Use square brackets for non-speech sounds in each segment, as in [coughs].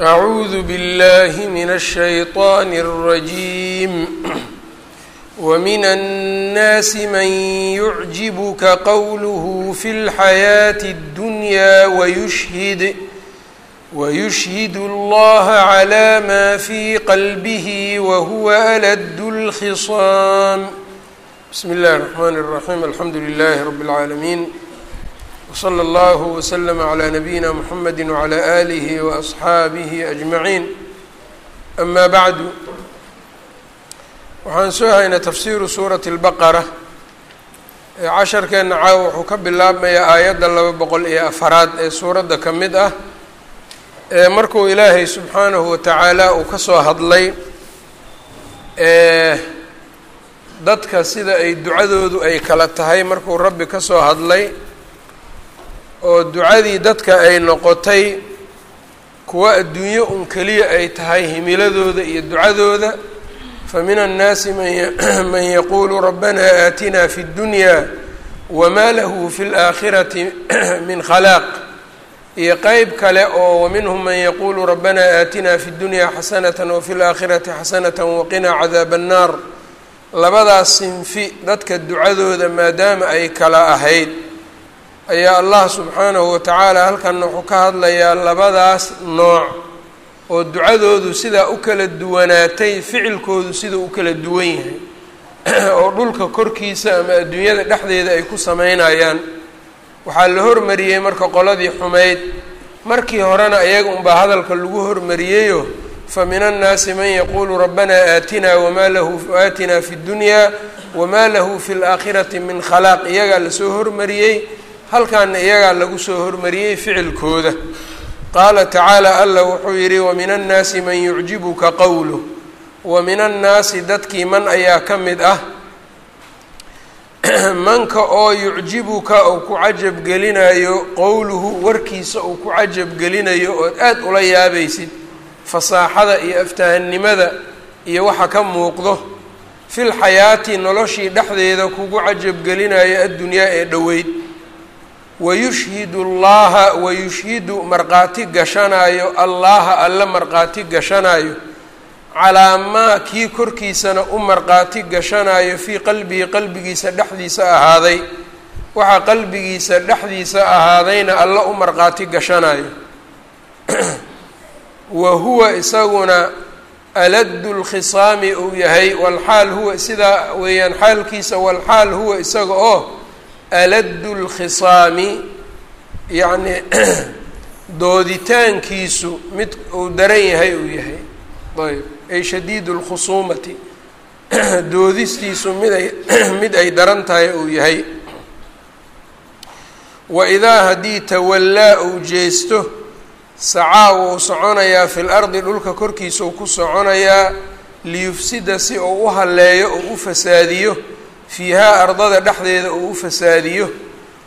أعوذ بالله من الشيطان الرجيم ومن الناس من يعجبك قوله في الحياة الدنيا ويشهد ويشهد الله على ما في قلبه وهو ألد الخصام بسم الله الرحمن الرحيم الحمد لله رب العالمين وصلى الله وسلم على نبيina mحamedi وعlى آlihi وأصxaabihi أجmaعiin أma bعdu waxaan soo haynay tafsiru suuraةi الbaqara casharkeena caawa wuxuu ka bilaabmayaa aayadda laba boqol iyo afaraad ee suuradda ka mid ah ee markuu ilaahay subxaanahu watacaala uu ka soo hadlay dadka sida ay ducadoodu ay kala tahay markuu rabbi ka soo hadlay oo ducadii dadka ay noqotay kuwa adduunyo un keliya ay tahay himiladooda iyo ducadooda fa min annaasi man [clears throat] yaquulu rabbana aatina fi اddunya wama lahu fi اlaakhirati [clears throat] min khalaaq iyo qeyb kale oo waminhum man yaquulu rabbana aatina fi اddunya xasanata wafi اlaakhirati xasanata waqinaa cadaaba annaar labadaas sinfi dadka ducadooda maadaama ay kala ahayd ayaa allah subxaanahu watacaala halkan wuxuu ka hadlayaa labadaas nooc oo ducadoodu sidaa u kala duwanaatay ficilkoodu sidau u kala duwan yahay [clears throat] oo dhulka korkiisa ama adduunyada dhexdeeda ay ku sameynayaan waxaa la hormariyey marka qoladii xumayd. Markii horena iyaga unbaa hadalka lagu hormariyeyo fa min annaasi man yaquulu rabbana aatina wamaa lahu aatina fi ddunyaa wamaa lahu fi laakhirati min khalaaq. Iyagaa la soo hormariyey halkaana iyagaa lagu soo hormariyey ficilkooda. Qaala tacaala alla wuxuu yidhi wamin annaasi man yucjibuka qowluh wa min annaasi dadkii man ayaa ka mid ah? [clears throat] Manka oo yucjibuka uu ku cajab gelinayo qowluhu warkiisa uu ku cajab gelinayo ood aada ula yaabaysid fasaaxada iyo aftahannimada iyo waxa ka muuqdo fil xayaati noloshii dhexdeeda kugu cajab gelinayo addunyaa ee dhoweyd wayushhidu allaha wayushhidu markhaati gashanaayo allaha alle markhaati gashanaayo calaa maa kii korkiisana u markhaati gashanaayo fii qalbihi qalbigiisa dhexdiisa ahaaday waxaa qalbigiisa dhexdiisa ahaadayna alle u markhaati gashanaayo wa huwa isaguna aladdu lkhisaami uu yahay walxaal huwa sidaa weeyaan xaalkiisa walxaal huwa isaga oo aladdu lkhisaami yacni [clears throat] dooditaankiisu mid uu daran yahay uu yahay. Ayb ay shadiidu lkhusuumati [clears throat] doodistiisu mid ay [clears throat] mid ay daran tahay uu yahay. Wa idaa haddii tawallaa uu jeesto sacaa wuu soconayaa fil ardi dhulka korkiisa uu ku soconayaa liyufsida si uu u halleeyo uu u fasaadiyo fiihaa ardada dhexdeeda uu u fasaadiyo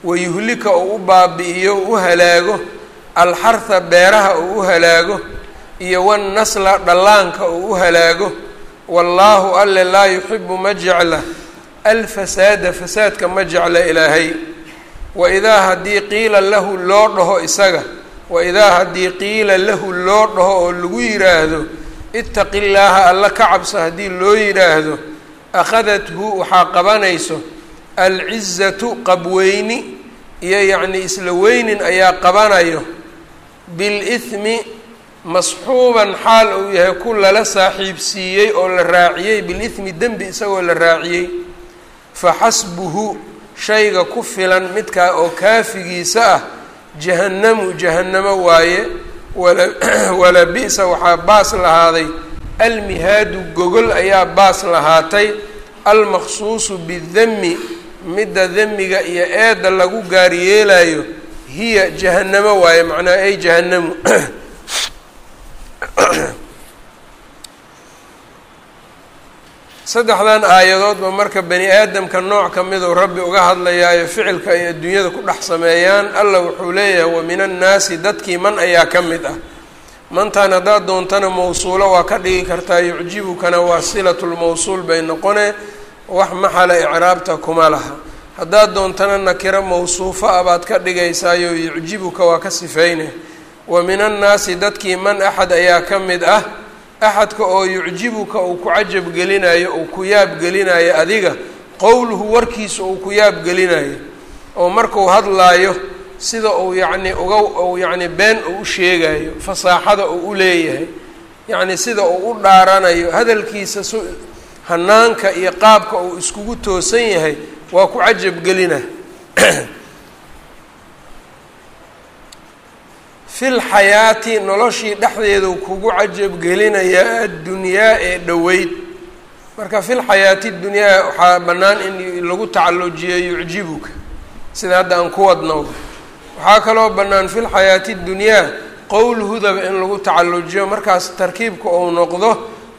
wayuhlika uu u baabi'iyo uu u halaago alxarha beeraha uu u halaago iyo wannasla dhallaanka uu u halaago wallaahu alle laa yuxibu ma jecla alfasaada fasaadka ma jecla ilaahay. Waidaa haddii qiila lahu loo dhaho isaga waidaa haddii qiila lahu loo dhaho oo lagu yidhaahdo itaqi llaaha alla ka cabso haddii loo yidhaahdo akhadathu waxaa qabanayso alcizatu qabweyni iyo yacni isla weynin ayaa qabanayo bilithmi masxuuban xaal uu yahay ku lala saaxiibsiiyey oo la raaciyey bilithmi dembi isagoo la raaciyey fa xasbuhu shayga ku filan midkaa oo kaafigiisa ah jahannamu jahannamo waaye wala wala bi-sa waxaa baas lahaaday almihaadu gogol ayaa baas lahaatay almaqsuusu bidami midda demiga iyo eedda lagu gaar yeelayo hiya jahannamo waaye macnaha ay jahannamu. [clears throat] Saddexdan aayadoodba marka bani aadamka nooc ka miduu rabbi uga hadlayaayo ficilka ay adduunyada ku dhex sameeyaan alla wuxuu leeyahay wa min annaasi dadkii man ayaa ka mid ah mantan haddaad doontana mawsuulo waa ka dhigi kartaa yucjibukana waa silatulmawsuul bay noqone wax maxala icraabta kuma laha. Haddaad doontana nakiro mawsuufo ah baad ka dhigaysaayo yucjibuka waa ka sifeyne wa min annaasi dadkii man axad ayaa ka mid ah. Axadka oo yucjibuka uu ku cajab gelinayo uu ku yaab gelinayo adiga qowluhu warkiisa uu ku yaab gelinayo oo markuu hadlaayo sida uu yacni uga uu yacni been uu u sheegayo fasaaxada uu u leeyahay yacni sida uu u dhaaranayo hadalkiisa s hanaanka iyo qaabka uu iskugu toosan yahay waa ku cajab gelina. [clears throat] Fil xayaati noloshii dhexdeedu kugu cajab gelinayaa addunyaa ee dhoweyd. Marka fil xayaati dunyaa waxaa bannaan in lagu tacallujiyo yucjibuka sida hadda aan ku wadno waxaa kaloo bannaan fil xayaati dunyaa qowlhudaba in lagu tacallujiyo. Markaas tarkiibka uu noqdo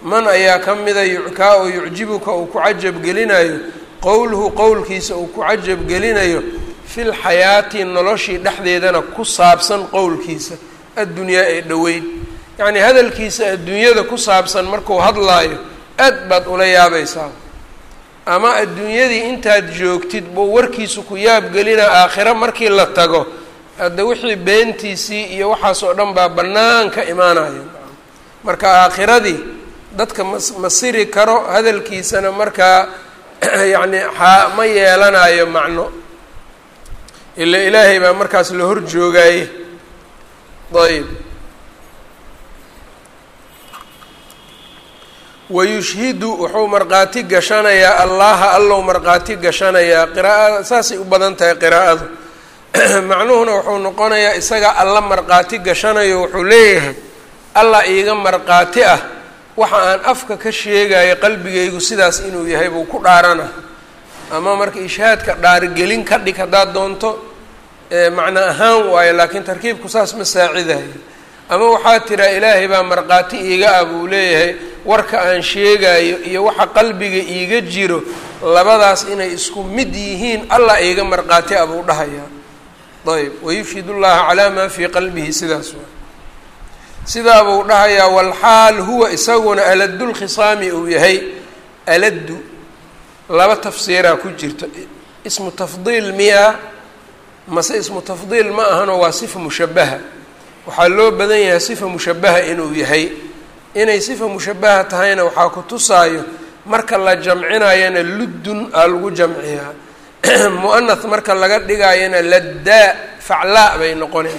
man ayaa ka mida kaa oo yucjibuka uu ku cajab gelinayo qowluhu qowlkiisa uu ku cajab gelinayo fil xayaati noloshii dhexdeedana ku saabsan qowlkiisa addunyaa ee dhoweyd. Yacnii hadalkiisa adduunyada ku saabsan markuu hadlaayo aad baad ula yaabaysaa. Ama adduunyadii intaad joogtid buu warkiisu ku yaab gelina aakhiro markii la tago hadda wixii beentiisii iyo waxaas oo dhan baa bannaan ka imaanayo marka aakhiradii dadka mas ma siri karo hadalkiisana markaa [clears throat] yacni xaa ma yeelanayo macno. Ila ilaahay baa markaas la hor joogaaye ayb wayushhidu wuxuu markhaati gashanayaa allaha allow markhaati gashanayaa qiraa'ada saasay u badan tahay qiraa'adu [clears throat] macnuhuna wuxuu noqonayaa isaga alla markhaati gashanayo wuxuu leeyahay allah iiga markhaati ah waxa aan afka ka sheegayo qalbigaygu sidaas inuu yahay buu ku dhaarana. Ama marka ishaadka dhaargelin ka dhig haddaad doonto macno ahaan waayo laakiin tarkiibku saas ma saacidayo ama waxaa tiraa ilaahay baa markhaati iiga ah buu leeyahay warka aan sheegayo iyo waxa qalbiga iiga jiro labadaas inay isku mid yihiin allah iiga markhaati ah buu dhahayaa ayb wayufshid ullaha calaa maa fii qalbihi sidaas waa. Sidaa buu dhahayaa walxaal huwa isaguna aladulkhisaami uu yahay. Aladdu laba tafsiiraa ku jirto. Ismu tafdiil miyaa mase ismu tafdiil ma ahano waa sifa mushabaha waxaa loo badan yahay sifa mushabaha inuu yahay. Inay sifa mushabaha tahayna waxaa ku tusaayo marka la jamcinayana luddun aa lagu jamciyaa [clears throat] mu'anath marka laga dhigayana laddaa faclaa bay macana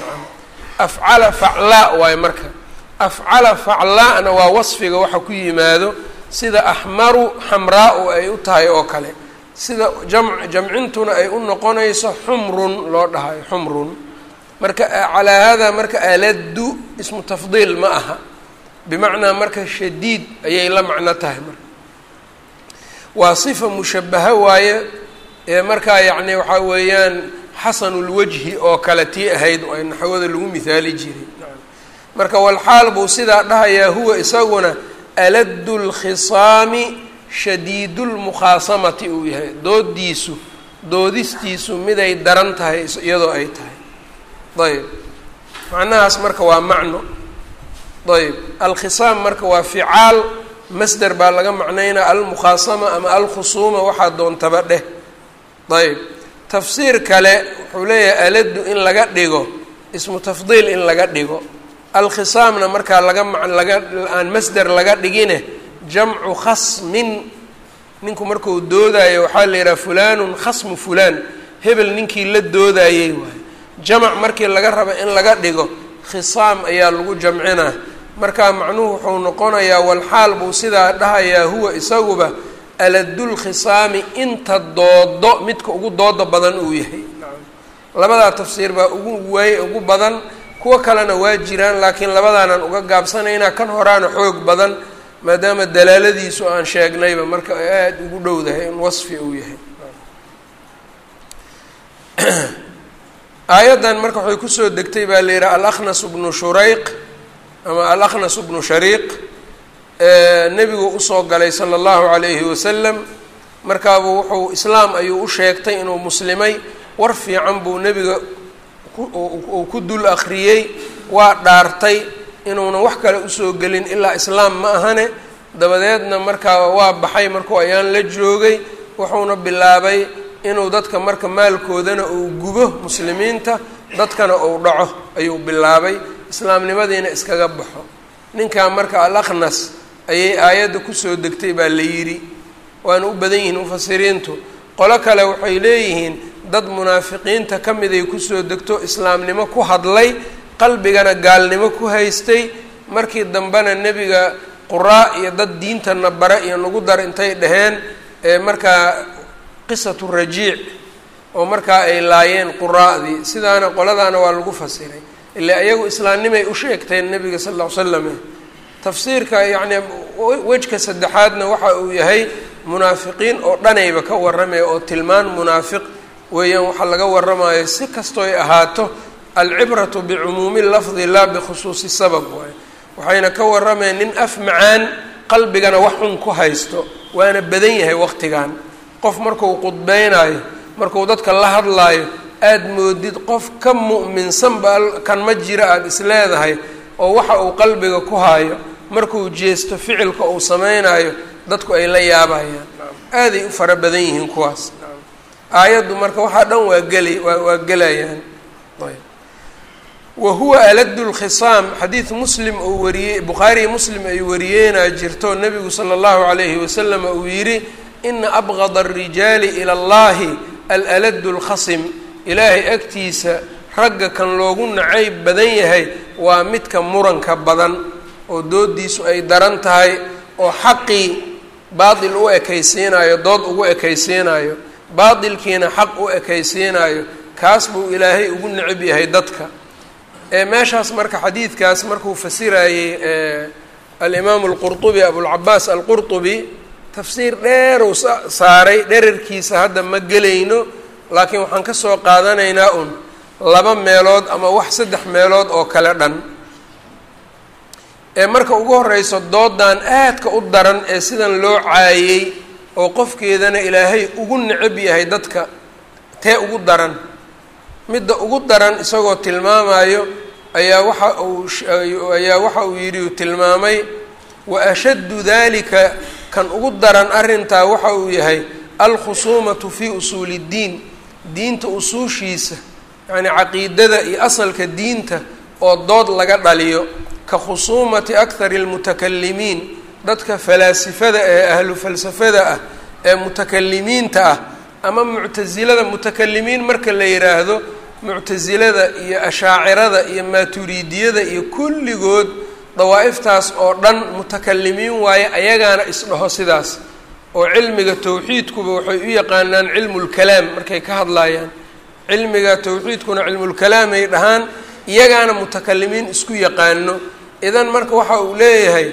afcala faclaa waayo marka. Afcala faclaana waa wasfiga waxa ku yimaado sida axmaru xamraa-u ay u tahay oo kale. Sida jam jamcintuna ay u noqonayso xumrun loo dhahayo xumrun. Marka calaa haadaa marka aladdu ismu tafdiil ma aha. Bimacnaa marka shadiid ayay la macno tahay marka. Waa sifa mushabaha waaye markaa yacni waxaa weeyaan xasanulwajhi oo kale tii ahayd ay naxwada lagu mihaali jiray. Marka walxaal buu sidaa dhahayaa huwa isaguna aladdu lkhisaami shadiidulmukhaasamati uu yahay. Doodiisu doodistiisu miday daran tahay iyadoo ay tahay. Ayb macnahaas marka waa macno. Ayb alkhisaam marka waa ficaal masder baa laga macnaynaa almukhaasama ama alkhusuuma waxaa doontaba dheh ayb. Tafsiir kale wuxuu leeyahay aladdu in laga dhigo ismu tafdiil in laga dhigo. Alkhisaamna markaa laga laga aan masder laga dhigine jamcu khasmin ninku markuu doodayo waxaa la yidhaha fulanun khasmu fulaan. Hebel ninkii la doodayey waayo jamac markii laga rabo in laga dhigo khisaam ayaa lagu jamcinaa. Markaa macnuhu wuxuu noqonayaa walxaal buu sidaa dhahayaa huwa isaguba aladulkhisaami inta doodo midka ugu dooda badan uu yahay. Labadaa tafsiir baa ugu waay ugu badan. Kuwo kalena waa jiraan laakiin labadaanaan uga gaabsanaynaa. Kan horaana xoog badan maadaama dalaaladiisu aan sheegnayba marka aada ugu dhowdahay in wasfi uu yahay. Aayaddan marka waxay ku soo degtay baa la yidhaha alaknas bnu shurayq ama alaknas bnu shariiq nebigu u soo galay sala allahu calayhi wasalam markaabuu wuxuu islaam ayuu u sheegtay inuu muslimay. War fiican buu nebiga uu ku dul akhriyey waa dhaartay inuunan wax kale u soo gelin ilaa islaam ma ahane. Dabadeedna markaa waa baxay markuu ayaan la joogay wuxuuna bilaabay inuu dadka marka maalkoodana uu gubo muslimiinta dadkana uu dhaco ayuu bilaabay. Islaamnimadiina iskaga baxo. Ninkaa marka al-akhnas ayay aayadda ku soo degtay baa la yidhi. Waana u badan yihiin mufasiriintu. Qolo kale waxay leeyihiin dad munaafiqiinta ka mid ay ku soo degto islaamnimo ku hadlay qalbigana gaalnimo ku haystay. Markii dambena nebiga quraa iyo dad diintana bare iyo nagu dar intay dhaheen markaa qisatu rajiic oo markaa ay laayeen quraa'dii. Sidaana qoladaana waa lagu fasiray. Ilaa iyagu islaamnimay u sheegteen nebiga sal lla ly slam tafsiirka yacni wejka saddexaadna waxa uu yahay munaafiqiin oo dhanayba ka warramaya oo tilmaan munaafiq weeyaan waxaa laga warramayo si kastoo ay ahaato alcibratu bicumuumi lafdi laa bikhusuusi sabab waayo waxayna ka warramayeen nin af macaan qalbigana wax xun ku haysto waana badan yahay waqtigan qof markuu qudbeynayo markuu dadka la hadlaayo aada moodid qof ka mu'minsanba kan ma jira aada is leedahay oo waxa uu qalbiga ku haayo markuu jeesto ficilka uu sameynayo dadku ay la yaabayaan. Aaday u fara badan yihiin kuwaas. Aayaddu marka waxaa dhan waa geli waa gelayaan. Wa huwa aladu lkhisaam xadiid muslim uu wariyey bukhaariyi muslim ay wariyeenaa jirto nebigu sala allahu calayhi wasalam uu yidhi ina abgada alrijaali ila allahi alaladu lkhasim ilaahay agtiisa ragga kan loogu nacayb badan yahay waa midka muranka badan oo doodiisu ay daran tahay oo xaqii baatil u ekaysiinayo dood ugu ekaysiinayo baatilkiina xaq u ekaysiinayo kaas buu ilaahay ugu necab yahay dadka. Meeshaas marka xadiidkaas markuu fasirayey alimaamu alqurطubi abulcabaas alqurطubi tafsiir dheeruu saaray dherarkiisa hadda ma gelayno laakiin waxaan ka soo qaadanaynaa un laba meelood ama wax saddex meelood oo kale dhan ee marka ugu horeyso doodan aadka u daran ee sidan loo caayey oo qofkeedana ilaahay ugu necab yahay dadka tee ugu daran. Midda ugu daran isagoo tilmaamayo ayaa waxa uu ayaa waxa uu yidhi uu tilmaamay wa ashaddu dalika kan ugu daran arrintaa waxa uu yahay alkhusuumatu fii usuuli ddiin diinta usuushiisa yacnii caqiidada iyo asalka diinta oo dood laga dhaliyo ka khusuumati akhari almutakalimiin dadka falaasifada ee ahlu falsafada ah ee mutakalimiinta ah ama muctasilada mutakalimiin marka la yidhaahdo muctasilada iyo ashaacirada iyo maaturiidiyada iyo kulligood dawaa'iftaas oo dhan mutakalimiin waaye ayagaana isdhaho sidaas. Oo cilmiga tawxiidkuba waxay u yaqaanaan cilmulkalaam markay ka hadlaayaan. Cilmiga tawxiidkuna cilmulkalaamay dhahaan iyagaana mutakalimiin isku yaqaano idan marka waxa uu leeyahay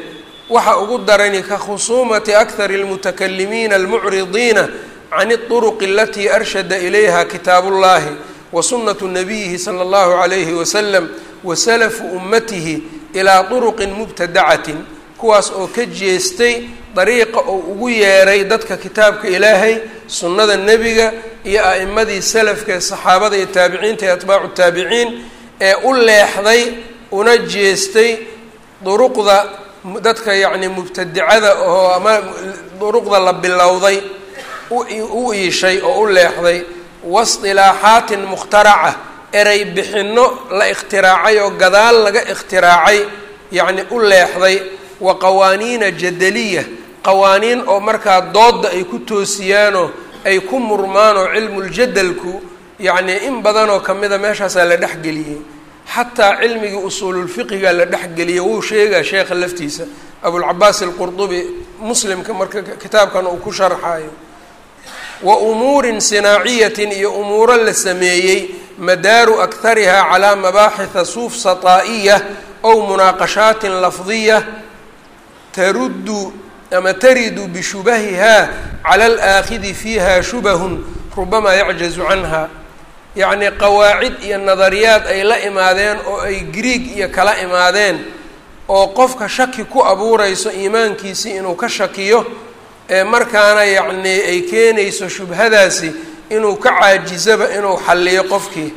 waxa ugu darani ka khusuumati akhari almutakalimiina almucridiina can اطuruq alatii arshada ilayha kitaabullahi wa sunatu nabiyihi sala allahu calayhi wasalam wa salafu ummatihi ilaa turuqin mubtadacatin kuwaas oo ka jeestay dariiqa oo ugu yeeray dadka kitaabka ilaahay sunnada nebiga iyo a'imadii salafka ee saxaabada iyo taabiciinta iyo atbaacu taabiciin ee u leexday una jeestay duruqda dadka yacni mubtadicada oo ama duruqda la bilowday u iishay oo u leexday waistilaaxaatin mukhtaraca erey bixinno la ikhtiraacay oo gadaal laga ikhtiraacay yacni u leexday wa qawaaniina jadaliya qawaaniin oo markaa doodda ay ku toosiyaanoo ay ku murmaanoo cilmuljadalku yacnii in badanoo ka mida meeshaasaa la dhexgeliyey xataa cilmigii usuululfiqiga la dhexgeliyey wuu sheegaa sheekha laftiisa. Abulcabaas alqurdubi muslimka marka kitaabkan uu ku sharxaayo wa umuurin sinaaciyatin iyo umuuro la sameeyey madaaru akhariha calaa mabaaxitha suuf sataa'iya ow munaaqashaatin lafdiya taruddu ama taridu bishubahiha cala alaakhidi fiiha shubahun rubamaa yacjazu canha yacnii qawaacid iyo nadariyaad ay la imaadeen oo ay griig iyo kala imaadeen oo qofka shaki ku abuureyso iimaankiisii inuu ka shakiyo ee markaana yacnii ay keenayso shubhadaasi inuu ka caajizaba inuu xalliyo qofkii.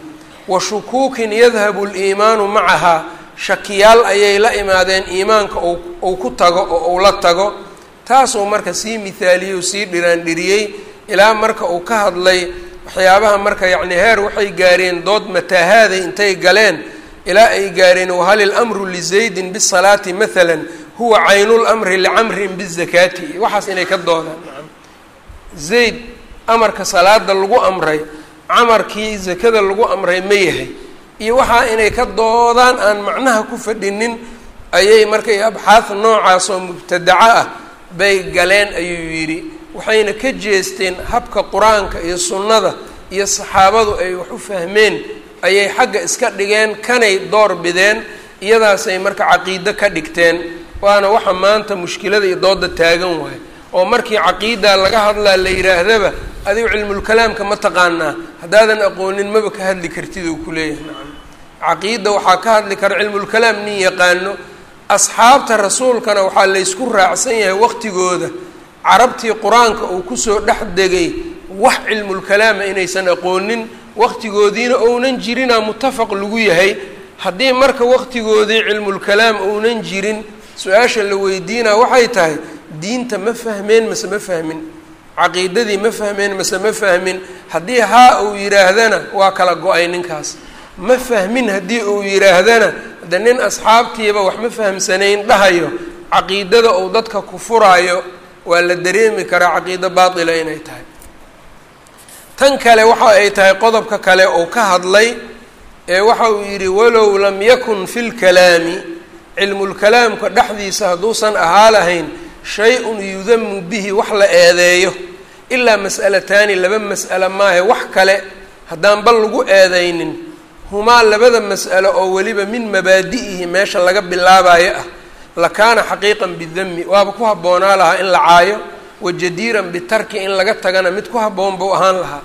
Wa shukuukin yadhabu liimaanu macahaa shakiyaal ayay la imaadeen iimaanka uu ku tago oo uu la tago. Taasuu marka sii mithaaliyey sii dhiraandhiriyey ilaa marka uu ka hadlay waxyaabaha marka yacni heer waxay gaareen dood mataahaday intay galeen ilaa ay gaareen wahal ilamru lizaydin bisalaati maala huwa caynulmri licamrin bizakaati waxaas inay ka doodaan zayd amarka salaada lagu amray camarkii zakada lagu amray ma yahay. Iyo waxaa inay ka doodaan aan macnaha ku fadhinin ayay markay abxaad noocaas oo mubtadaco ah bay galeen ayuu yidhi waxayna ka jeesteen habka qur'aanka iyo sunnada iyo saxaabadu ay wax u fahmeen ayay xagga iska dhigeen kanay door bideen iyadaasay marka caqiido ka dhigteen. Waana waxa maanta mushkilada iyo dooda taagan waayo oo markii caqiida laga hadlaa la yidhaahdaba adigu cilmulkalaamka ma taqaanaa haddaadan aqoonin maba ka hadli kartid oo kuleeyahay caqiida waxaa ka hadli kara cilmulkalaam nin yaqaano asxaabta rasuulkana waxaa laysku raacsan yahay waqtigooda carabtii qur'aanka uu ku soo dhex degay wax cilmulkalaama inaysan aqoonin waqtigoodiina ounan jirinaa mutafaq lagu yahay. Haddii marka waqtigoodii cilmulkalaam ounan jirin su'aasha la weydiinaa waxay tahay diinta ma fahmeen mase ma fahmin. Caqiidadii ma fahmeen mase ma fahmin. Haddii haa uu yidhaahdana waa kala go'ay ninkaas. Ma fahmin haddii uu yidhaahdana de nin asxaabtiiba wax ma fahamsanayn dhahayo caqiidada uu dadka ku furaayo waa la dareemi karaa caqiido baatila inay tahay. Tan kale waxa ay tahay qodobka kale uu ka hadlay ee waxa uu yidhi walow lam yakun fi lkalaami cilmulkalaamka dhexdiisa hadduusan ahaa lahayn shay-un yudamu bihi wax la eedeeyo. Ilaa mas'alataani laba mas'alo maahe wax kale haddaan bal lagu eedaynin humaa labada mas'alo oo weliba min mabaadi'ihi meesha laga bilaabayo ah lakaana xaqiiqan bidami waaba ku habboonaa lahaa in la caayo wajadiiran bitarki in laga tagana mid ku habboon buu ahaan lahaa.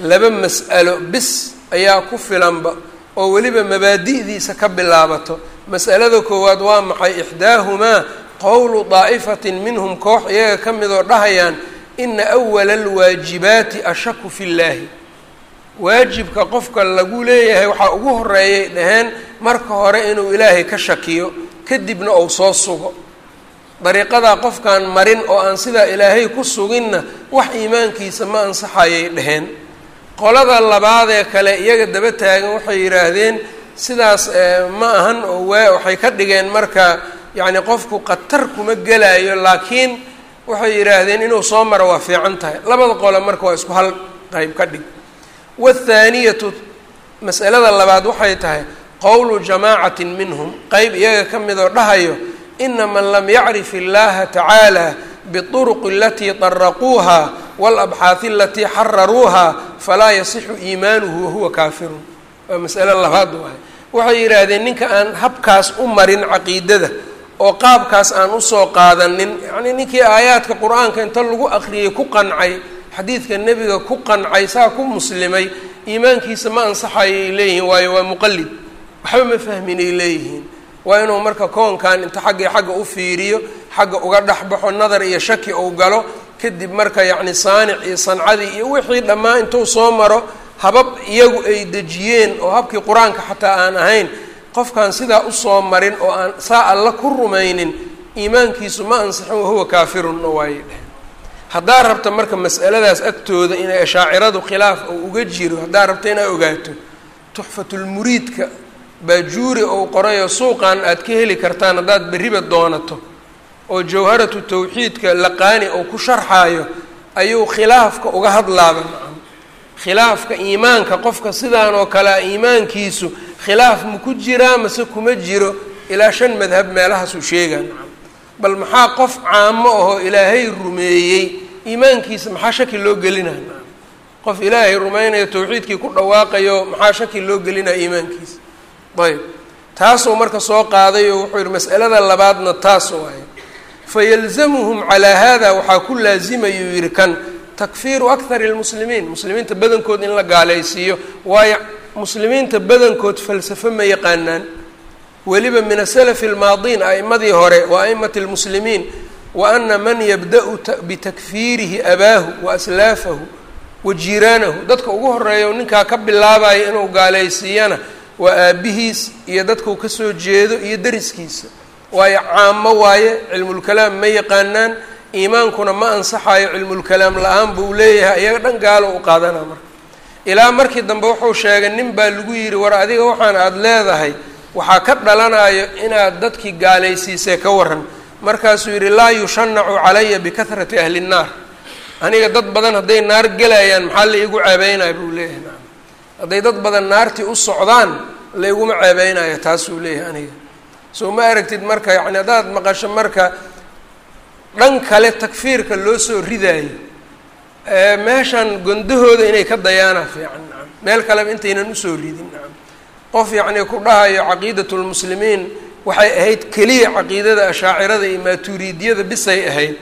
Laba mas'alo bis ayaa ku filanba oo weliba mabaadi'diisa ka bilaabato. Mas'alada koowaad waa maxay? Ixdaahumaa qowlu daa'ifatin minhum koox iyaga ka midoo dhahayaan ina awala alwaajibaati ashaku fi llaahi waajibka qofka lagu leeyahay waxaa ugu horeeyay dhaheen marka hore inuu ilaahay ka shakiyo kadibna ou soo sugo. Dariiqadaa qofkaan marin oo aan sidaa ilaahay ku suginna wax iimaankiisa ma ansaxayay dhaheen. Qolada labaadee kale iyaga daba taagan waxay yidhaahdeen sidaas ma ahan oo waa waxay ka dhigeen marka yacni qofku khatar kuma gelaayo laakiin waxay yidhaahdeen inuu soo maro waa fiican tahay. Labada qole marka waa isku hal qayb ka dhig. Waathaaniyatu mas'alada labaad waxay tahay qowlu jamaacatin minhum qeyb iyaga ka midoo dhahayo ina man lam yacrif illaha tacaala biuruqi alatii daraquuha walabxaahi alatii xararuuha falaa yasixu iimaanuhu wahuwa kaafirun. Waa mas'alo labaad waay. Waxay yidhaahdeen ninka aan habkaas u marin caqiidada oo qaabkaas aan u soo qaadanin yacnii ninkii aayaadka qur'aanka inta lagu aqriyay ku qancay xadiidka nebiga ku qancay saa ku muslimay iimaankiisa ma ansaxayay leeyihiin waayo waa muqallid waxba ma fahminay leeyihiin. Waa inuu marka koonkan inta xaggii xagga u fiiriyo xagga uga dhexbaxo nadar iyo shaki uu galo kadib marka yacni saanic iyo sancadii iyo wixii dhammaan intuu soo maro habab iyagu ay dejiyeen oo habkii qur'aanka xataa aan ahayn qofkaan sidaa u soo marin oo aan saa alla ku rumaynin iimaankiisu ma ansixin wahuwa kaafirun oo waayay dheh haddaa rabta marka mas'aladaas agtooda inay ashaaciradu khilaaf oo uga jiro haddaa rabta inaa ogaato tuxfatulmuriidka baajuuri ou qorayoo suuqan aad ka heli kartaan haddaad berriba doonato. Oo jawharatu tawxiidka laqaani ou ku sharxaayo ayuu khilaafka uga hadlaaba nacam khilaafka iimaanka qofka sidaan oo kalea iimaankiisu khilaaf ma ku jiraa mase kuma jiro ilaa shan madhab meelahaasuu sheegaa nacam bal maxaa qof caamo ahoo ilaahay rumeeyey iimaankiisa maxaa shaki loo gelinaa nacam qof ilaahay rumaynayo tawxiidkii ku dhawaaqayo maxaa shaki loo gelinaa iimaankiisa ayb. Taasuu marka soo qaadayoo wuxuu yihi mas'alada labaadna taas waaye fayalzamuhum calaa hada waxaa ku laazimayuu yihi kan takfiiru akthari lmuslimiin. Muslimiinta badankood in la gaalaysiiyo waayo muslimiinta badankood falsafo ma yaqaanaan. Weliba min asalafi almaadiin a'imadii hore wa a'imati lmuslimiin wa ana man yabda-u bitakfiirihi abaahu wa aslaafahu wa jiiraanahu. Dadka ugu horreeya ninkaa ka bilaabayo inuu gaalaysiiyana waa aabihiis iyo dadkau ka soo jeedo iyo deriskiisa waayo caamo waaye cilmulkalaam ma yaqaanaan iimaankuna ma ansaxayo cilmulkalaam la'aan buu leeyahay iyaga dhan gaalo u qaadanaa marka. Ilaa markii dambe wuxuu sheegay nin baa lagu yidhi war adiga waxaan aada leedahay waxaa ka dhalanayo inaad dadkii gaalaysiisee ka waran markaasuu yidhi laa yushanacu calaya bikahrati ahli nnaar. Aniga dad badan hadday naar gelayaan maxaa la iigu ceebeynaya buu leeyahay hadday dad badan naartii u socdaan la iguma ceebeynayo taasuu leeyahay aniga. Soo ma aragtid marka yacni haddaad maqasho marka dhan kale takfiirka loo soo ridaayo meeshan gondahooda inay ka dayaana fiican nacam meel kaleba intaynan u soo ridin nacam qof yacnii ku dhahayo caqiidat lmuslimiin waxay ahayd keliya caqiidada ashaacirada iyo maatuuriidiyada bisay ahayd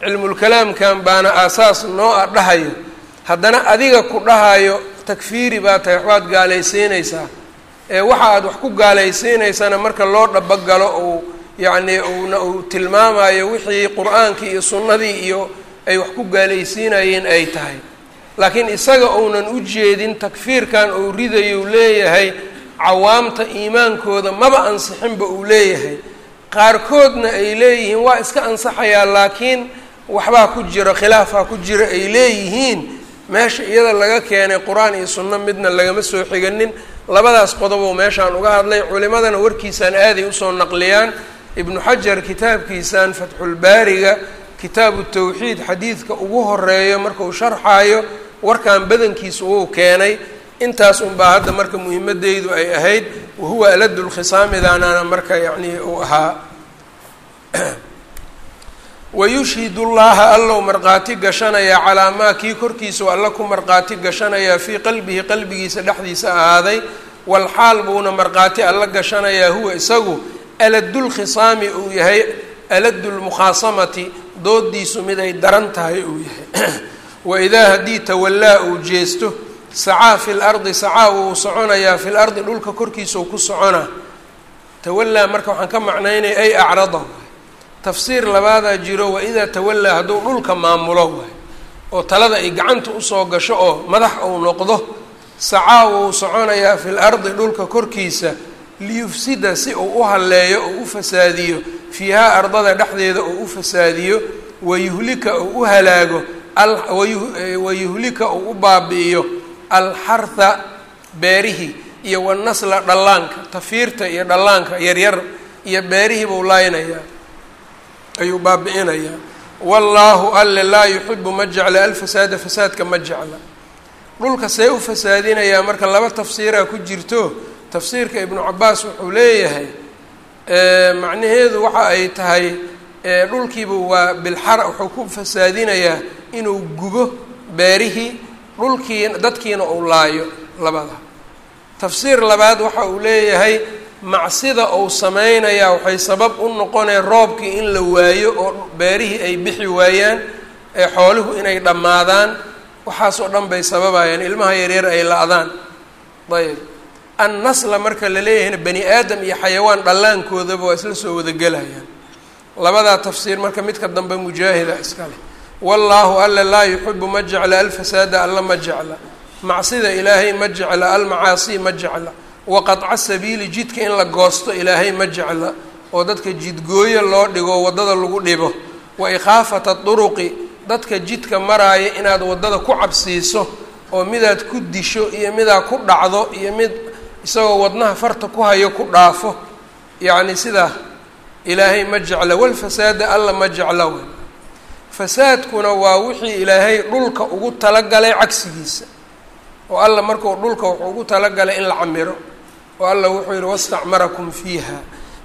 cilmulkalaamkan baana aasaas noo a dhahayo. Haddana adiga ku dhahayo takfiiri baa tahay waxbaad gaalaysiinaysaa. Ee waxa aad wax ku gaalaysiinaysana marka loo dhabagalo uu yacnii uuna uu tilmaamayo wixii qur'aankii iyo sunnadii iyo ay wax ku gaalaysiinayeen ay tahay. Laakiin isaga uunan u jeedin takfiirkan uu ridayo leeyahay cawaamta iimaankooda maba ansixinba uu leeyahay. Qaarkoodna ay leeyihiin waa iska ansaxayaa laakiin waxbaa ku jiro khilaafaa ku jiro ay leeyihiin meesha iyada laga keenay qur'aan iyo sunno midna lagama soo xiganin. Labadaas qodoboo meeshaan uga hadlay culimadana warkiisaan aaday u soo naqliyaan. Ibnu xajar kitaabkiisaan fatxulbaariga kitaabu tawxiid xadiidka ugu horeeyo markuu sharxaayo warkan badankiisa uu keenay. Intaas unbaa hadda marka muhimadeydu ay ahayd wahuwa aladu lkhisaamidaanaana marka yacnii uu ahaa wayushhid llaha allow markhaati gashanayaa calaa maa kii korkiisau alla ku markhaati gashanayaa fii qalbihi qalbigiisa dhexdiisa ahaaday walxaal buuna markhaati alla gashanayaa huwa isagu aladulkhisaami uu yahay aladu lmukhaasamati doodiisu mid ay daran tahay uu yahay waidaa haddii tawallaa uu jeesto sacaa fi lardi sacaa wuu soconayaa fi lardi dhulka korkiisau ku soconaa tawallaa marka waxaan ka macnaynaya ay acrada tafsiir labaadaa jiro waidaa tawallaa hadduu dhulka maamulo waay oo talada ay gacanta u soo gasho oo madax uu noqdo sacaa wuu soconayaa fi lardi dhulka korkiisa liyufsida si uu u halleeyo oo u fasaadiyo fiihaa ardada dhexdeeda oo u fasaadiyo wayuhlika uu u halaago wayuhlika uu u baabi'iyo alxartha beerihii iyo wanasla dhallaanka tafiirta iyo dhallaanka yaryar iyo beerihii buu laaynayaa ayuu baabi'inayaa wallaahu alle laa yuxibu ma jecla alfasaada fasaadka ma jecla. Dhulka see u fasaadinayaa marka laba tafsiiraa ku jirto tafsiirka ibnu cabaas wuxuu leeyahay macnaheedu waxa ay tahay dhulkiibu waa bilxara wuxuu ku fasaadinayaa inuu gubo beerihii dhulkii dadkiina uu laayo labada. Tafsiir labaad waxa uu leeyahay macsida uu sameynayaa waxay sabab u noqoneen roobkii in la waayo oo beerihii ay bixi waayaan ee xooluhu inay dhammaadaan. Waxaasoo dhan bay sababayaan ilmaha yaryar ay la-daan ayb annasla marka la leeyahayna bani aadam iyo xayawaan dhallaankoodaba waa isla soo wadagelayaan. Labadaa tafsiir marka midka dambe mujaahida iska leh. Wallaahu alle laa yuxibu ma jecla alfasaada alla ma jecla. Macsida ilaahay ma jecla almacaasi ma jecla waqadca sabiili jidka in la goosto ilaahay ma jecla oo dadka jidgooyo loo dhigo waddada lagu dhibo. Wa ikhaafata duruqi dadka jidka maraaya inaad waddada ku cabsiiso oo midaad ku disho iyo midaa ku dhacdo iyo mid isagoo wadnaha farta ku hayo ku dhaafo. Yacni sidaa ilaahay ma jecla walfasaada alla ma jecla wey. Fasaadkuna waa wixii ilaahay dhulka ugu talagalay cagsigiisa. Oo alla markuu dhulka wuxuu ugu talagalay in la camiro oo alla wuxuu yihi wastacmarakum fiiha.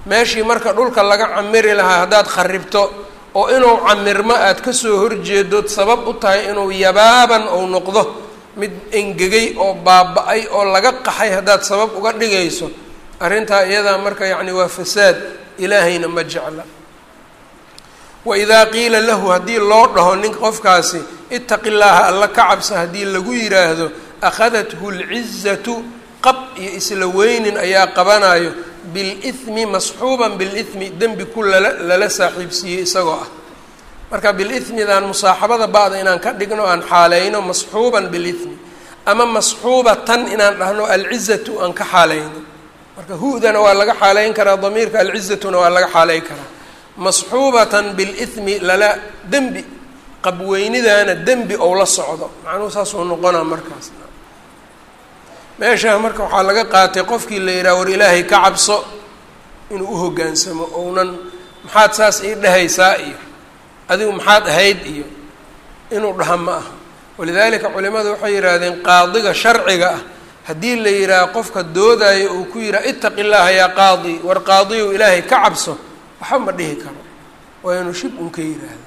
Meeshii marka dhulka laga camiri lahaa haddaad kharibto oo inuu camirmo aad ka soo horjeedood sabab u tahay inuu yabaaban ou noqdo mid engegay oo baaba-ay oo laga qaxay haddaad sabab uga dhigayso arrintaa iyadaa marka yacni waa fasaad ilaahayna ma jecla. Waidaa qiila lahu haddii loo dhaho nin qofkaasi itaqi llaaha alla ka cabsa haddii lagu yidhaahdo akhadathu lcizatu qab iyo isla weynin ayaa qabanayo bilithmi masxuuban bilithmi dembi ku lala lala saaxiibsiiyey isagoo ah. Marka bilithmidaan musaaxabada ba-da inaan ka dhigno aan xaaleyno masxuuban bilithmi ama masxuubatan inaan dhahno alcizatu aan ka xaaleyno marka hu-dana waa laga xaaleyn karaa damiirka alcizatuna waa laga xaaleyn karaa. Masxuubatan bilithmi lala dembi qabweynidaana dembi ou la socdo. Macnuhu saasuu noqonaa markaas meeshaa marka waxaa laga qaatay qofkii la yidhaha war ilaahay ka cabso inuu u hoggaansamo ounan maxaad saas ii dhehaysaa iyo adigu maxaad ahayd iyo inuu dhaha ma aha. Walidaalika culimadu waxay yidhaahdeen qaadiga sharciga ah haddii la yidhaaha qofka doodayo uu ku yidhaha itaqi llaaha yaa qaadi war qaadiyu ilaahay ka cabso waxba ma dhihi karo. Waa inuu shib un ka yidhaahdo.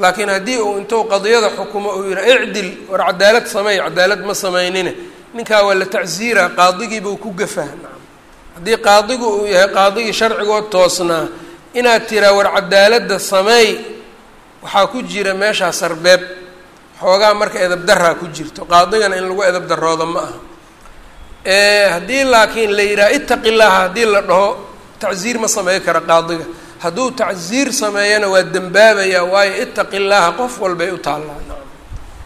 Laakiin haddii uu intuu qadiyada xukumo uu yidhaha icdil war cadaalad sameey cadaalad ma samaynine ninkaa waa la tacsiira qaadigiibuu ku gafah nacam haddii qaadigu uu yahay qaadigii sharcigood toosnaa inaad tiraa war cadaaladda sameey waxaa ku jira meeshaa sarbeeb. Xoogaa marka edab daraa ku jirto. Qaadigana in lagu edab daroodo ma aha. Haddii laakiin la yidhaha itaqi llaha haddii la dhaho tacsiir ma sameey kara qaadiga. Hadduu tacsiir sameeyana waa dembaabayaa waayo itaqi llaaha qof walbay u taallaa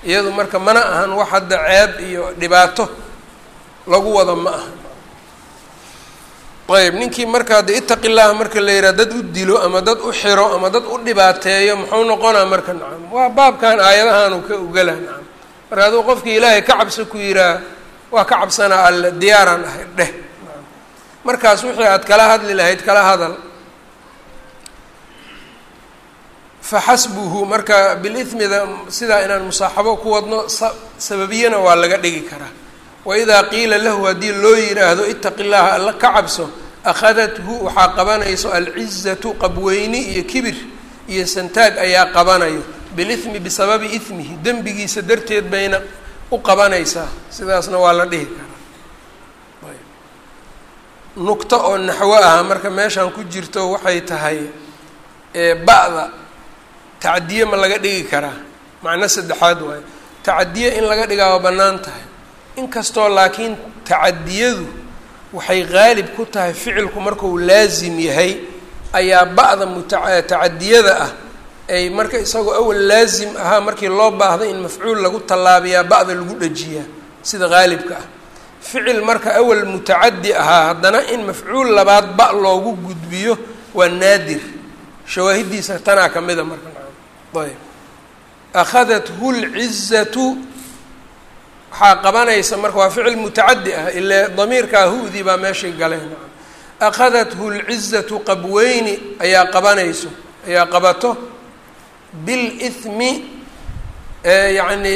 iyadu marka mana ahan wax hadda ceeb iyo dhibaato lagu wada ma aha ayb ninkii markaa de itaqi llaha marka la yidhaha dad u dilo ama dad u xiro ama dad u dhibaateeyo muxuu noqonaa marka nacam waa baabkan aayadahaanu ka ogala nacam. Marka hadduu qofkii ilaahay ka cabso ku yidhaah waa ka cabsanaa alle diyaaraan ahay dheh markaas wixii aad kala hadli lahayd kala hadal faxasbuhu marka bilithmida sidaa inaan musaaxabo ku wadno sababiyana waa laga dhigi karaa. Waidaa qiila lahu haddii loo yidhaahdo itaqi llaha alla ka cabso akhadathu waxaa qabanayso alcizatu qabweyni iyo kibir iyo santaag ayaa qabanayo. Bilithmi bisababi ihmihi dembigiisa darteed bayna u qabanaysaa. Sidaasna waa la dhihi karaa. Nugto oo naxwo ah marka meeshaan ku jirto waxay tahay ba-da tacadiye ma laga dhigi karaa? Macno saddexaad waayo tacadiye in laga dhigaa waa bannaan tahay. Inkastoo laakiin tacadiyadu waxay qaalib ku tahay ficilku markuu laasim yahay ayaa ba-da muta tacadiyada ah ay marka isagoo awal laasim ahaa markii loo baahday in mafcuul lagu tallaabiyaa ba-da lagu dhajiyaa sida qaalibka ah. Ficil marka awal mutacadi ahaa haddana in mafcuul labaad ba loogu gudbiyo waa naadir. Shawaahidiisa tanaa ka mida marka ayb. Akhadathu lcizatu waxaa qabanaysa marka waa ficil mutacadi ah ile damiirkaa hu-dii baa meeshay galeen akhadathu lcizatu qabweyni ayaa qabanayso ayaa qabato bilithmi yacni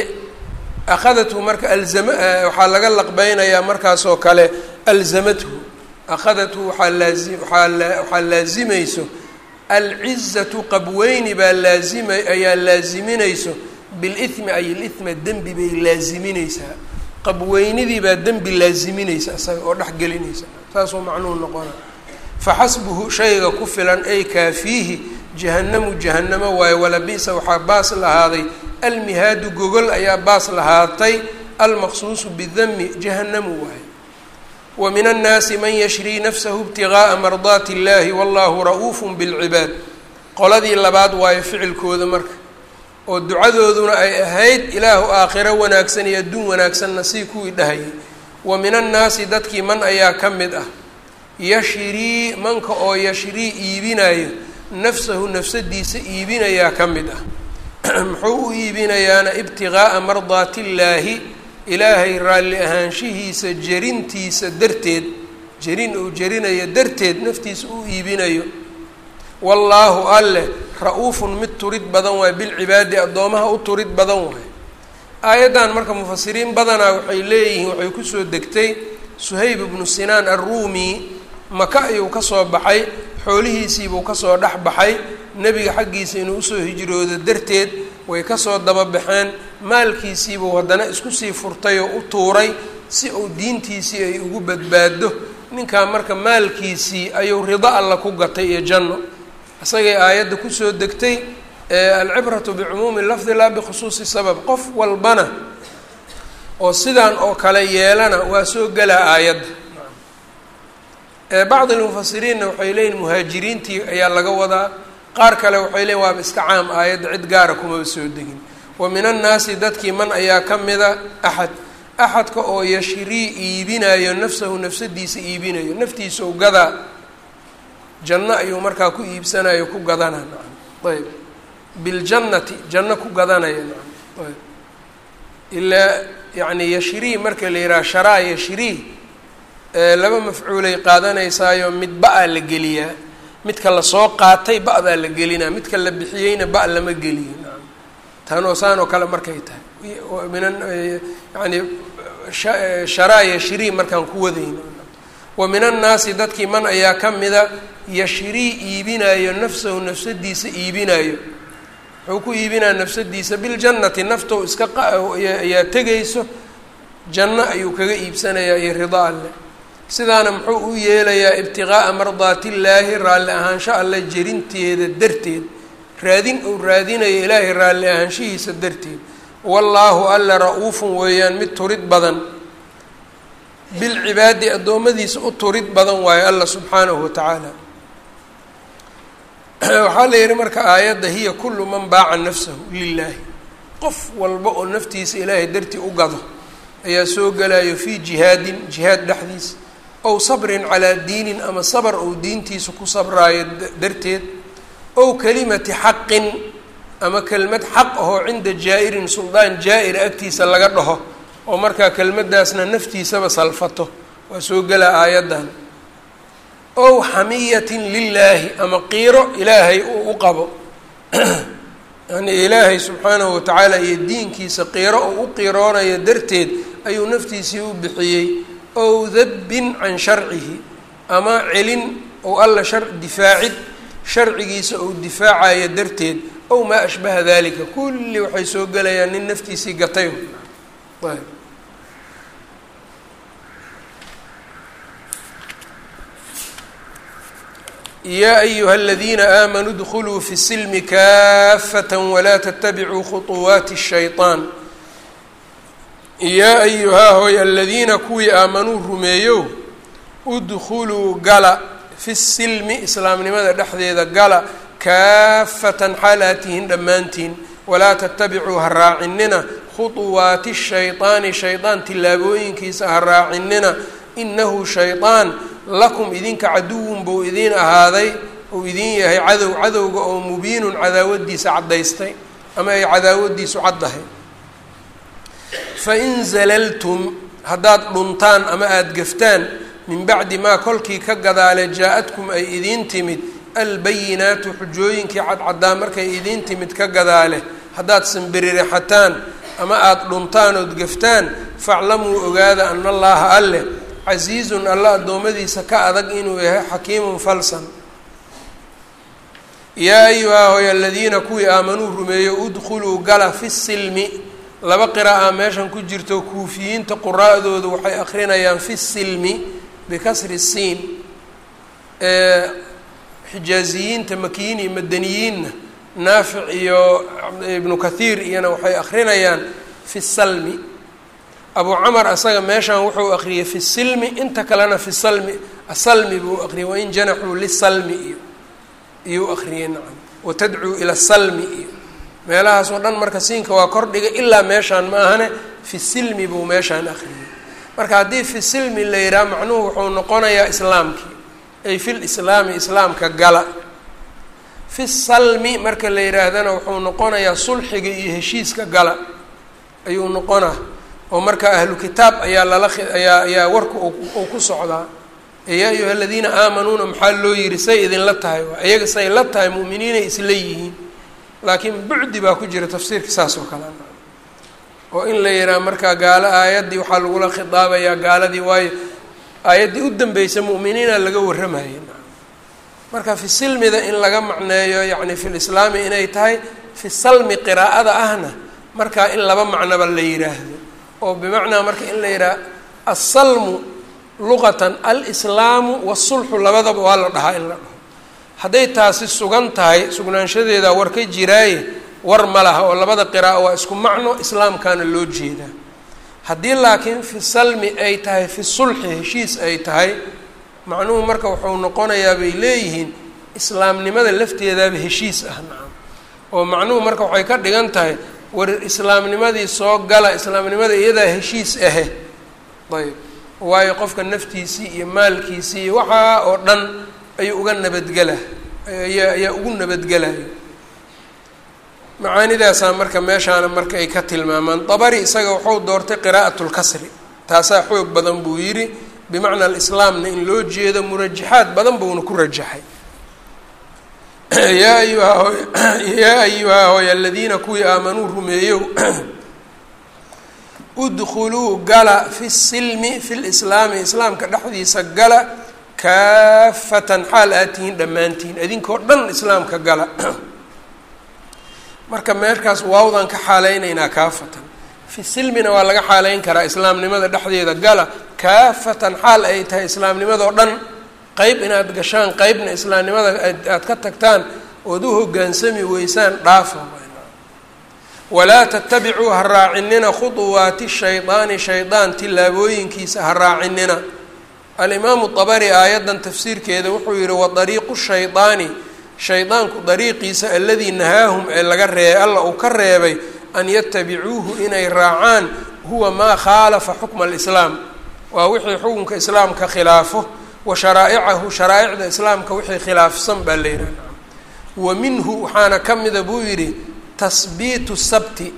akhadathu marka alzama waxaa laga laqbeynayaa markaasoo kale alzamathu akhadathu waxaa laazi waaa waxaa laazimayso alcizatu qabweyni baa laazima ayaa laaziminayso bilithmi ay ilithma dembi bay laaziminaysaa. Qabweynidii baa dembi laaziminaysa isaga oo dhex gelinaysa. Saasuu macnuhu noqona faxasbuhu shayga ku filan ay kaafiihi jahanamu jahanamo waayo walabisa waxaa baas lahaaday. Almihaadu gogol ayaa baas lahaatay. Almaqsuusu bidami jahanamu waayo wa min annaasi man yashrii nafsahu ibtigaaa mardaati illahi wallahu ra'uufun bilcibaad qoladii labaad waayo ficilkooda marka oo ducadooduna ay ahayd ilaahu aakhiro wanaagsan iyo adduun wanaagsanna sii kuwii dhahayay wa min annaasi dadkii man ayaa ka mid ah yashrii manka oo yashrii iibinayo nafsahu nafsadiisa iibinayaa ka mid ah muxuu u iibinayaana ibtigaaa mardaati illaahi ilaahay raalli ahaanshihiisa jerintiisa darteed jerin uu jerinayo darteed naftiisa u iibinayo. Wallaahu alleh ra'uufun mid turid badan waay bilcibaadi addoomaha u turid badan waay. Aayaddan marka mufasiriin badanaa waxay leeyihiin waxay ku soo degtay suhayb ibnu sinaan arruumi maka ayuu ka soo baxay xoolihiisiibuu ka soo dhex baxay nebiga xaggiisa inuu u soo hijroodo darteed way ka soo daba baxeen maalkiisiibuu haddana isku sii furtay oo u tuuray si uu diintiisii ay ugu badbaado ninkaa marka maalkiisii ayuu rido alla ku gatay iyo janno. Isagay aayadda ku soo degtay alcibratu bicumuumi lafdi laa bikhusuusi sabab. Qof walbana oo sidaan oo kale yeelana waa soo gelaa aayadda bacd lmufasiriinna waxay leeyihiin muhaajiriintii ayaa laga wadaa. Qaar kale waxay leeyiin waaba iska caam aayadda cid gaara kumaba soo degin wa min annaasi dadkii man ayaa ka mida axad. Axadka oo yashrii iibinayo nafsahu nafsadiisa iibinayo naftiisa u gadaa janno ayuu markaa ku iibsanayo ku gadana. Nacam ayb biljannati janno ku gadanaya nacam ayb ilaa yacni yashrii marka la yidhaha sharaa yashrii laba mafcuulay qaadanaysaayo mid ba'a la geliyaa midka la soo qaatay ba- baa la gelinaa midka la bixiyeyna ba- lama geliyo tanoo saan oo kale markay tahay. Minan yani sharaa yashrii markaan ku wadayno wa min annaasi dadkii man ayaa ka mida yashrii iibinaayo nafsahu nafsadiisa iibinaayo. Wuxuu ku iibinaya nafsadiisa biljannati naftou iska ayaa tegayso janno ayuu kaga iibsanayaa iyo rida alleh. Sidaana muxuu u yeelayaa ibtiqaa'a mardaatillaahi raalli ahaansho alle jerinteeda darteed raadin uu raadinayo ilaahay raalli ahaanshihiisa darteed. Wallaahu alla ra'uufun weeyaan mid turid badan. Bilcibaadi addoommadiisa u turid badan waayo alla subxaanahu wa tacaala. [clears throat] Waxaa la yihi marka aayadda hiya kullu man baaca nafsahu lilaahi qof walba oo naftiisa ilaahay dartii u gado ayaa soo gelayo fii jihaadin jihaad dhexdiisa ow sabrin calaa diinin ama sabr ou diintiisa ku sabraayo darteed ow kelimati xaqin ama kelmad xaq ahoo cinda jaa-irin suldaan jaa-ira agtiisa laga dhaho oo markaa kelmadaasna naftiisaba salfato. Waa soo gelaa aayaddan. Ow xamiyatin lilaahi ama qiiro ilaahay uu u qabo. [clears throat] Yani ilaahay subxaanahu watacaala iyo diinkiisa qiiro uu u qiiroonayo darteed ayuu naftiisii u bixiyey. Ow dabbin can sharcihi ama celin ou alla shar difaacid sharcigiisa ou difaacaya darteed ow maa ashbaha dalika kulli waxay soo gelayaan nin naftiisii gatay. Yaa ayuha aladiina aamanuu dkuluu fi silmi kaafata walaa tatabicuu khuطuwaati shayطaan yaa ayuhaa hoy aladiina kuwii aamanuu rumeeyow udkuluu gala fi silmi islaamnimada dhexdeeda gala kaafatan xaal tihiin dhammaantiin. Walaa tatabicuu ha raacinina. Khuطuwaati shayaani shayaan tilaabooyinkiisa ha raacinina. Inahu shayaan lakum idinka caduwun buu idiin ahaaday. Uu idiin yahay cadow cadowga oo mubiinun cadaawadiisa caddaystay. Ama ay cadaawadiisu caddahay. Fain zalaltum haddaad dhuntaan ama aada gaftaan min bacdi maa kolkii ka gadaale jaa-adkum ay idiin timid albayinaatu xujooyinkii cadcaddaa markay idiin timid ka gadaale haddaad sanbiririxataan ama aada dhuntaan ood gaftaan faclamuu ogaada ana allaha alleh casiizun alla addoommadiisa ka adag inuu yahay xakiimun falsan. Yaa ayuhaa hoy aladiina kuwii aamanuu rumeeyo udkhuluu gala fi silmi. Laba qira'a meeshan ku jirto kuufiyiinta quraa'doodu waxay akrinayaan fi silmi bikasri siin xijaaziyiinta makiyiin iyo madaniyiinna naafic iyo ibnu kathiir iyana waxay akrinayaan fi salmi abu camar asaga meeshan wuxuu akriyay fi silmi inta kalena fi salmi asalmi buu akriyay wain janaxuu lisalmi iyo iyuu akriyay nacam watadcuu ila salmi iyo meelahaas oo dhan marka siinka waa kordhiga ilaa meeshaan ma ahane fi silmi buu meeshaan akriyay marka haddii fi silmi la yidhaha macnuhu wuxuu noqonayaa islaamkii ay fil islaami islaamka gala. Fi salmi marka la yidhaahdana wuxuu noqonayaa sulxiga iyo heshiiska gala. Ayuu noqonaa. Oo marka ahlu kitaab ayaa lala ayaa ayaa warka uu ku socdaa. Yaa ayuha aladiina aamanuuna maxaa loo yihi say idinla tahay. Iyaga say la tahay mu'miniinay isla yihiin. Laakiin bucdi baa ku jira tafsiirka saas oo kale oo in la yidhaha markaa gaalo aayaddii waxaa lagula khidaabayaa gaaladii waayo. Aayaddii u dambeysa mu'miniina laga warramayay marka fi silmida in laga macneeyo yacni fi lislaami inay tahay fi salmi qiraa'ada ahna markaa in laba macnoba la yidhaahdo oo bimacnaa marka in la yidhaha asalmu luqatan alislaamu wasulxu labadaba waa la dhahaa in la dhaho. Hadday taasi sugan tahay sugnaanshadeeda war ka jiraaye war ma laha oo labada qiraa'o waa isku macno islaamkaana loo jeedaa haddii laakiin fi salmi ay tahay fi sulxi heshiis ay tahay macnuhu marka wuxuu noqonayaa bay leeyihiin islaamnimada lafteedaaba heshiis ah nacam. Oo macnuhu marka waxay ka dhigan tahay war islaamnimadii soo gala islaamnimada iyadaa heshiis ahe. Ayb waayo qofka naftiisii iyo maalkiisii iyo waxaa oo dhan ayuu uga nabadgela ayaa ugu nabadgelayo macaanidaasaa marka meeshaana marka ay ka tilmaamaan. Dabari isaga wuxuu doortay qiraa'at lkasri taasaa xoog badan buu yidhi. Bimacna alislaamna in loo jeedo murajaxaad badan buuna ku rajaxay yaa ayuha [clears throat] yaa ayuhaa hooy aladiina kuwii aamanuu rumeeyow [clears throat] udkhuluu gala fi silmi fi lislaami. Islaamka dhexdiisa gala kaafatan xaal aad tihiin dhammaantihiin idinkoo dhan islaamka gala [clears throat] marka meerkaas waawdan ka xaalaynaynaa kaafatan. Fi silmina waa laga xaaleyn karaa islaamnimada dhexdeeda gala. Kaafatan xaal ay tahay islaamnimadoo dhan. Qeyb inaad gashaan qeybna islaamnimada aad ka tagtaan ood u hoggaansami weysaan dhaafa walaa tatabicuu ha raacinina khuduwaati shaydaani shaydaan tillaabooyinkiisa ha raacinina alimaamu dabari aayaddan tafsiirkeeda wuxuu yihi wa dariiqu shaydaani shaydaanku dariiqiisa aladii nahaahum ee laga ree alla uu ka reebay an yatabicuuhu inay raacaan huwa maa khaalafa xukma alislaam. Waa wixii xukunka islaamka khilaafo wa sharaa'icahu sharaa'icda islaamka wixii khilaafsan baa la yidhaha wa minhu waxaana ka mida buu yidhi tasbiitu sabti.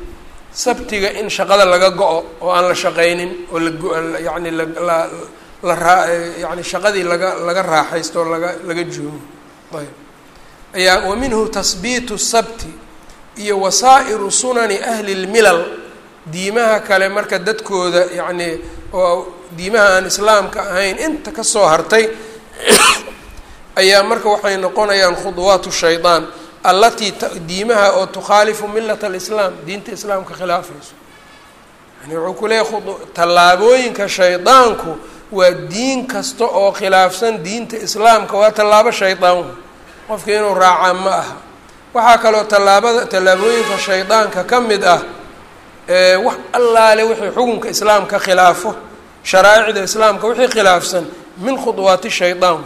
Sabtiga in shaqada laga go-o oo aan la shaqaynin oo la yani la la raa yani shaqadii laga laga raaxaysto oo laga laga joogo. Ayb ayaa wa minhu tasbiitu sabti iyo wasaa'iru sunani ahli lmilal diimaha kale marka dadkooda yacni oo diimaha aan islaamka ahayn inta ka soo hartay [coughs] ayaa marka waxay noqonayaan khuduwaatu shaydaan allatii diimaha oo tukhaalifu milata alislaam diinta islaamka khilaafayso. Yani wuxuu ku tallaabooyinka shaydaanku waa diin kasta oo khilaafsan diinta islaamka waa tallaabo shaydaan qofka inuu raacaa ma aha. Waxaa kaloo tallaabada tallaabooyinka shaydaanka ka mid ah wax allaale wixii xukunka islaamka khilaafo sharaa'icda islaamka wixii khilaafsan min khuduwaati shaydaan.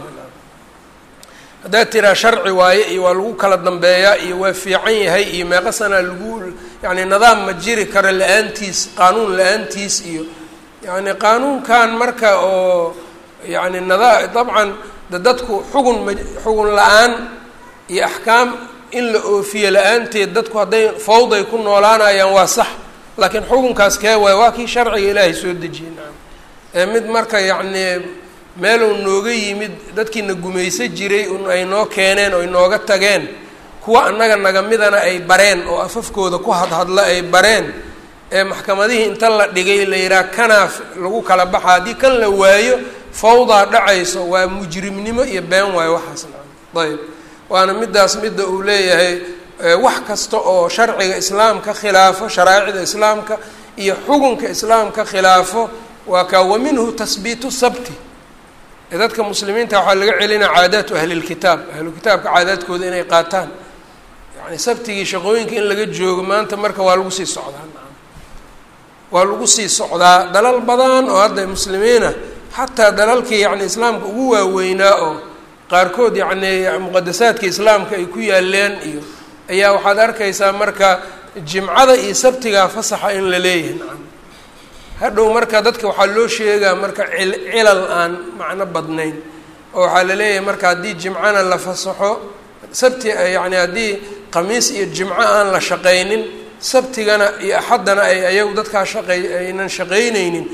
Haddaad tiraa sharci waaye iyo waa lagu kala dambeeyaa iyo waa fiican yahay iyo meeqa sanaa lagu yacni nidaam ma jiri karo la'aantiis qaanuun la'aantiis iyo yacni qaanuunkan marka oo yacni nada dabcan dadku xugun xugun la'aan iyo axkaam in la oofiyo la'aanteed dadku hadday fawday ku noolaanayaan waa sax laakiin xukunkaas kee waay waa kii sharciga ilaahay soo dejiyey. Ee mid marka yacni meeluu nooga yimid dadkiina gumayso jiray un ay noo keeneen oo inooga tageen kuwa annaga naga midana ay bareen oo afafkooda ku hadhadla ay bareen ee maxkamadihii inta la dhigay la yidhaha kanaaf lagu kala baxa haddii kan la waayo fawdaa dhacayso waa mujrimnimo iyo been waayo waxaas naam ayb. Waana midaas midda uu leeyahay wax kasta oo sharciga islaamka khilaafo sharaa'icda islaamka iyo xukunka islaamka khilaafo waa kaa wa minhu tasbiitu sabti. Dadka muslimiinta waxaa laga celinaa caadaatu ahlilkitaab ahlukitaabka caadaadkooda inay qaataan. Yani sabtigii shaqooyinka in laga joogo maanta marka waa lagu sii socdaa waa lagu sii socdaa dalal badan oo hadda muslimiina xataa dalalkii yani islaamka ugu waaweynaa oo qaarkood yacni muqadasaadka islaamka ay ku yaaleen iyo ayaa waxaad arkaysaa marka jimcada iyo sabtigaa fasaxa in la leeyahay. Nacam hadhow marka dadka waxaa loo sheegaa marka cilal aan macno badnayn oo waxaa la leeyahay marka haddii jimcana la fasaxo sabti yacni haddii khamiis iyo jimco aan la shaqaynin sabtigana iyo axaddana ay ayagu dadkaa shaqey aynan shaqaynaynin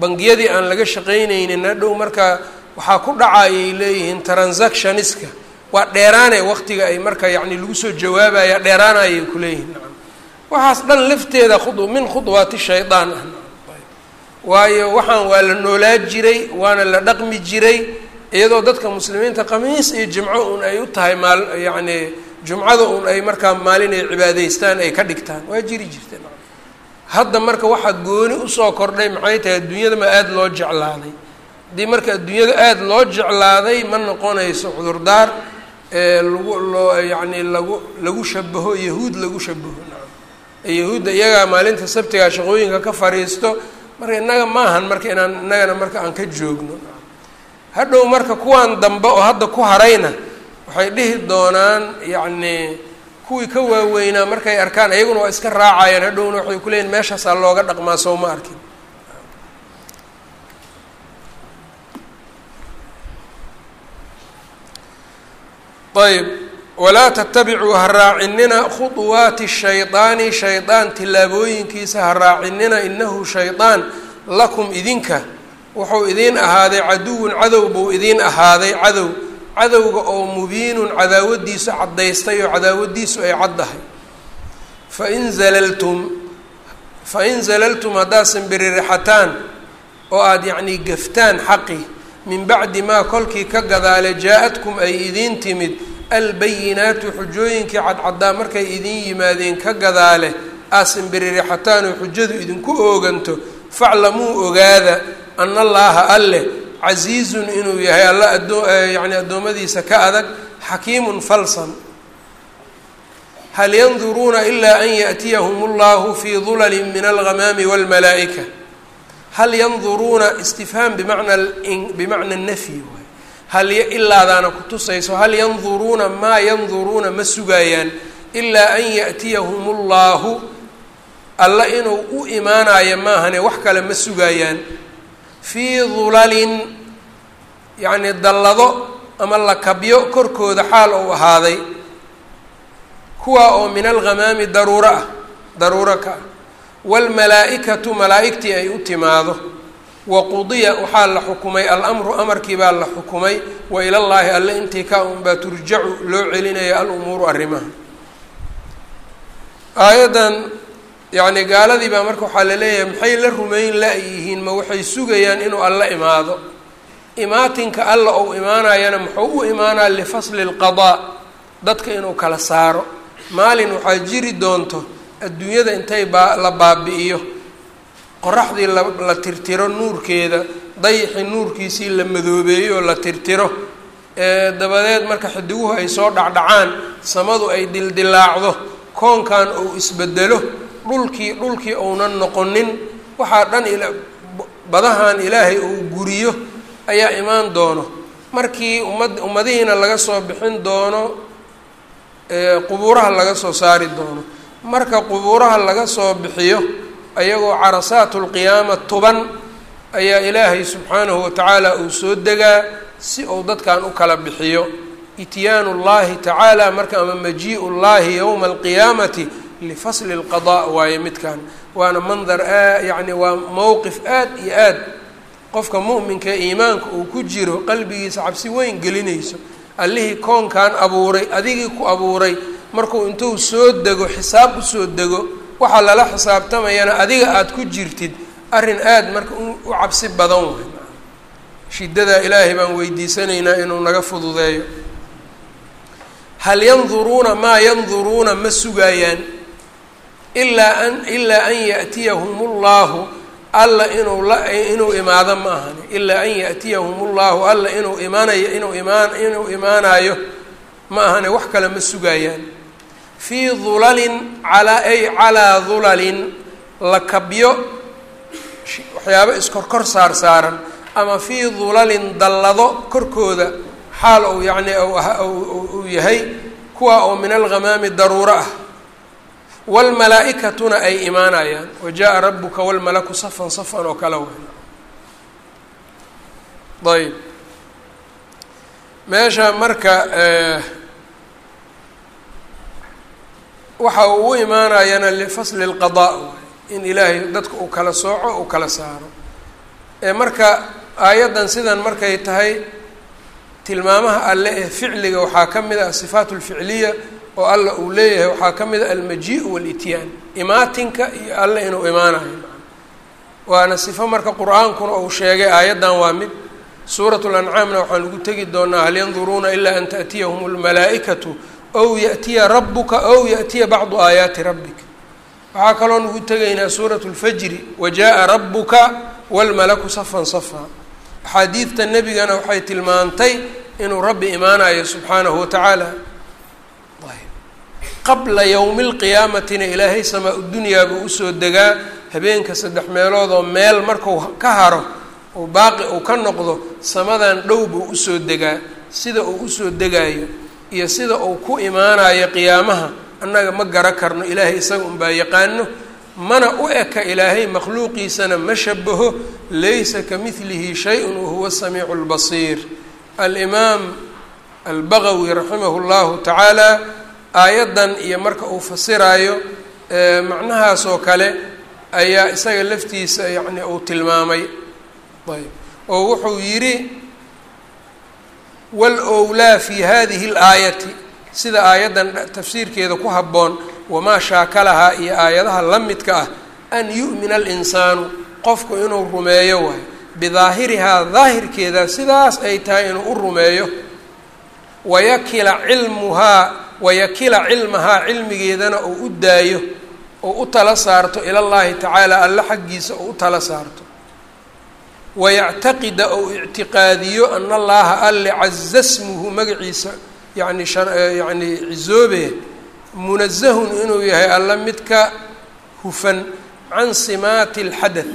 bangiyadii aan laga shaqaynaynin hadhow marka waxaa ku dhacayay leeyihiin transactioniska. Waa dheeraane waqtiga ay marka yacni lagu soo jawaabaya dheeraanayay kuleeyihiin waxaas dhan lafteeda min khudwaati shaydaan ah waayo waxaan waa la noolaa jiray waana la dhaqmi jiray iyadoo dadka muslimiinta khamiis iyo jimco un ay u tahay maal yacni jumcada un ay markaa maalin ay cibaadeystaan ay ka dhigtaan. Waa jiri jirteen hadda marka waxaa gooni u soo kordhay maxay tahay adduunyada ma aada loo jeclaaday? Haddii marka adduunyada aada loo jeclaaday ma noqonayso cudurdaar lagu loo yacni lagu lagu shabaho yahuud lagu shabaho yahuudda iyagaa maalinta sabtigaa shaqooyinka ka fariisto marka innaga maahan marka inaan innagana marka aan ka joogno. Hadhow marka kuwaan dambe oo hadda ku harayna waxay dhihi doonaan yacni kuwii ka waaweynaa markay arkaan ayaguna waa iska raacayaan hadhowna waxay ku leeyiin meeshaasaa looga dhaqmaa soo ma arkin. Ayb walaa tatabicuu ha raacinina khuطuwaati shayطaani shaydaan tillaabooyinkiisa ha raacinina inahu shaydaan lakum idinka. Wuxuu idiin ahaaday caduwun cadow buu idiin ahaaday cadow cadowga oo mubiinun cadaawadiisu caddaystay oo cadaawadiisu ay caddahay. Fain zalaltum fain zalaltum haddaad simbiririxataan oo aada yacnii gaftaan xaqi min bacdi maa kolkii ka gadaale jaa-adkum ay idiin timid albayinaatu xujooyinkii cadcaddaa markay idiin yimaadeen ka gadaale aad simbiririxataan oo xujadu idinku ooganto faclamuu ogaada ana allaaha alleh casiizun inuu yahay alla adoo yacni addoommadiisa ka adag xakiimun falsan hal yanduruuna ilaa an yaأtiyahum اllahu fii dulali min alghamaami wاlmalaa'ika hal yanduruuna istifhaam bimacna bimacna nafyi waay hal ilaadaana kutusayso hal yanduruuna maa yanduruuna ma sugaayaan ilaa an yaأtiyahum اllahu alla inuu u imaanayo maahane wax kale ma sugaayaan fii dulalin yacni dallado ama lakabyo korkooda xaal ou ahaaday kuwaa oo min alghamaami daruuro ah daruuro ka ah. Waalmalaa-ikatu ay u timaado wa qudiya waxaa la xukumay alamru amarkii baa la xukumay wa ilallaahi alle intii ka unbaa turjacu loo celinaya alumuuru arrimaha. Aayaddan yacni gaaladii baa marka waxaa la leeyahay maxay la rumayn la-yihiin ma waxay sugayaan inuu alla imaado. Imaatinka alla ou imaanayana muxuu u imaanaya lifasli lqadaa dadka inuu kala saaro. Maalin waxaa jiri doonto adduunyada intay baa la baabi'iyo. Qoraxdii la tirtiro nuurkeeda dayixii nuurkiisii la madoobeeyo oo la tirtiro. Dabadeed marka xidiguhu ay soo dhacdhacaan samadu ay dildilaacdo koonkan uu isbedelo dhulkii dhulkii ounan noqonin waxaa dhan badahan ilaahay uu guriyo ayaa imaan doono. Markii ummad ummadihiina laga soo bixin doono qubuuraha laga soo saari doono. Marka qubuuraha laga soo bixiyo ayagoo carasaatulqiyaama tuban ayaa ilaahay subxaanahu watacaala uu soo degaa si uu dadkan u kala bixiyo. Ityaanu llahi tacaala marka ama majiiu llahi yowma alqiyaamati lifasli lqadaa waaye midkan waana mandar a yacni waa mowqif aad iyo aad qofka mu'minka iimaanka uu ku jiro qalbigiisa cabsi weyn gelinayso allihii koonkan abuuray adigii ku abuuray markuu intuu soo dego xisaab u soo dego waxaa lala xisaabtamayana adiga aada ku jirtid arrin aada marka u cabsi badan way shiddadaa ilaahay baan weydiisanaynaa inuu naga fududeeyo hal yanduruuna maa yanduruuna ma sugaayaan ilaa an ilaa an ya'tiyahum ullahu alla inuu la inuu imaado ma ahani ilaa an ya'tiyahum ullahu alla inuu imaanayo inuu imaan inuu imaanaayo ma ahane wax kale ma sugaayaan fii dulalin alaa ay calaa dulalin lakabyo waxyaabo iskorkor saar saaran ama fii dulalin dallado korkooda xaal ou yacnii ou yahay kuwa oo min alhamaami daruuro ah waalmalaa-ikatuna ay imaanayaan wa jaa rabuka walmalaku safan safan oo kale wey ayb meesha marka waxa uu u imaanayana lifasli lqadaa in ilaahay dadka uu kala sooco uu kala saaro marka aayaddan sidan markay tahay tilmaamaha alle ee ficliga waxaa ka mid ah asifaat lficliya oo alla uu leeyahay waxaa ka mid a almaji-u walityaan imaatinka iyo alle inuu imaanayo waana sifo marka qur-aankuna uu sheegay aayaddan waa mid suurat lancaamna waxaan ugu tegi doonaa hal yanduruuna ilaa an taأtiyahum اlmalaa'ikatu ow yaأtiya rabuka ow yaأtiya bacdu aayaati rabbik waxaa kaloo nugu tegaynaa suurat اlfajri wajaءa rabuka wاlmalaku safan safa axaadiidta nebigana waxay tilmaantay inuu rabbi imaanayo subxaanahu watacaala qabla yowmi اlqiyaamatina ilaahay samaa udunyaa buu u soo degaa habeenka saddex meelood oo meel marku ka haro uu baaqi uu ka noqdo samadan dhow buu u soo degaa. Sida uu u soo degaayo iyo sida uu ku imaanayo qiyaamaha annaga ma gara karno ilaahay isaga unbaa yaqaano mana u eka ilaahay makhluuqiisana ma shabaho laysa ka midlihi shay-un wahuwa samiicu lbasiir alimaam albagawi raximahu llahu tacaala aayaddan iyo marka uu fasiraayo macnahaas oo kale ayaa isaga laftiisa yacni uu tilmaamay. Ayb oo wuxuu yidhi wal-owlaa fi hadihi اlaayati sida aayaddan tafsiirkeeda ku habboon wamaa shaakalahaa iyo aayadaha la midka ah an yu'mina alinsaanu qofku inuu rumeeyo waayo. Bidaahirihaa daahirkeeda sidaas ay tahay inuu u rumeeyo. Wayakila cilmuhaa wayakila cilmahaa cilmigeedana uu u daayo oo u tala saarto ila llahi tacaala alla xaggiisa oo u tala saarto. Wayactaqida ou ictiqaadiyo ana allaha alle caza smuhu magaciisa yani yani cizoobe munazahun inuu yahay alla midka hufan can simaati alxadath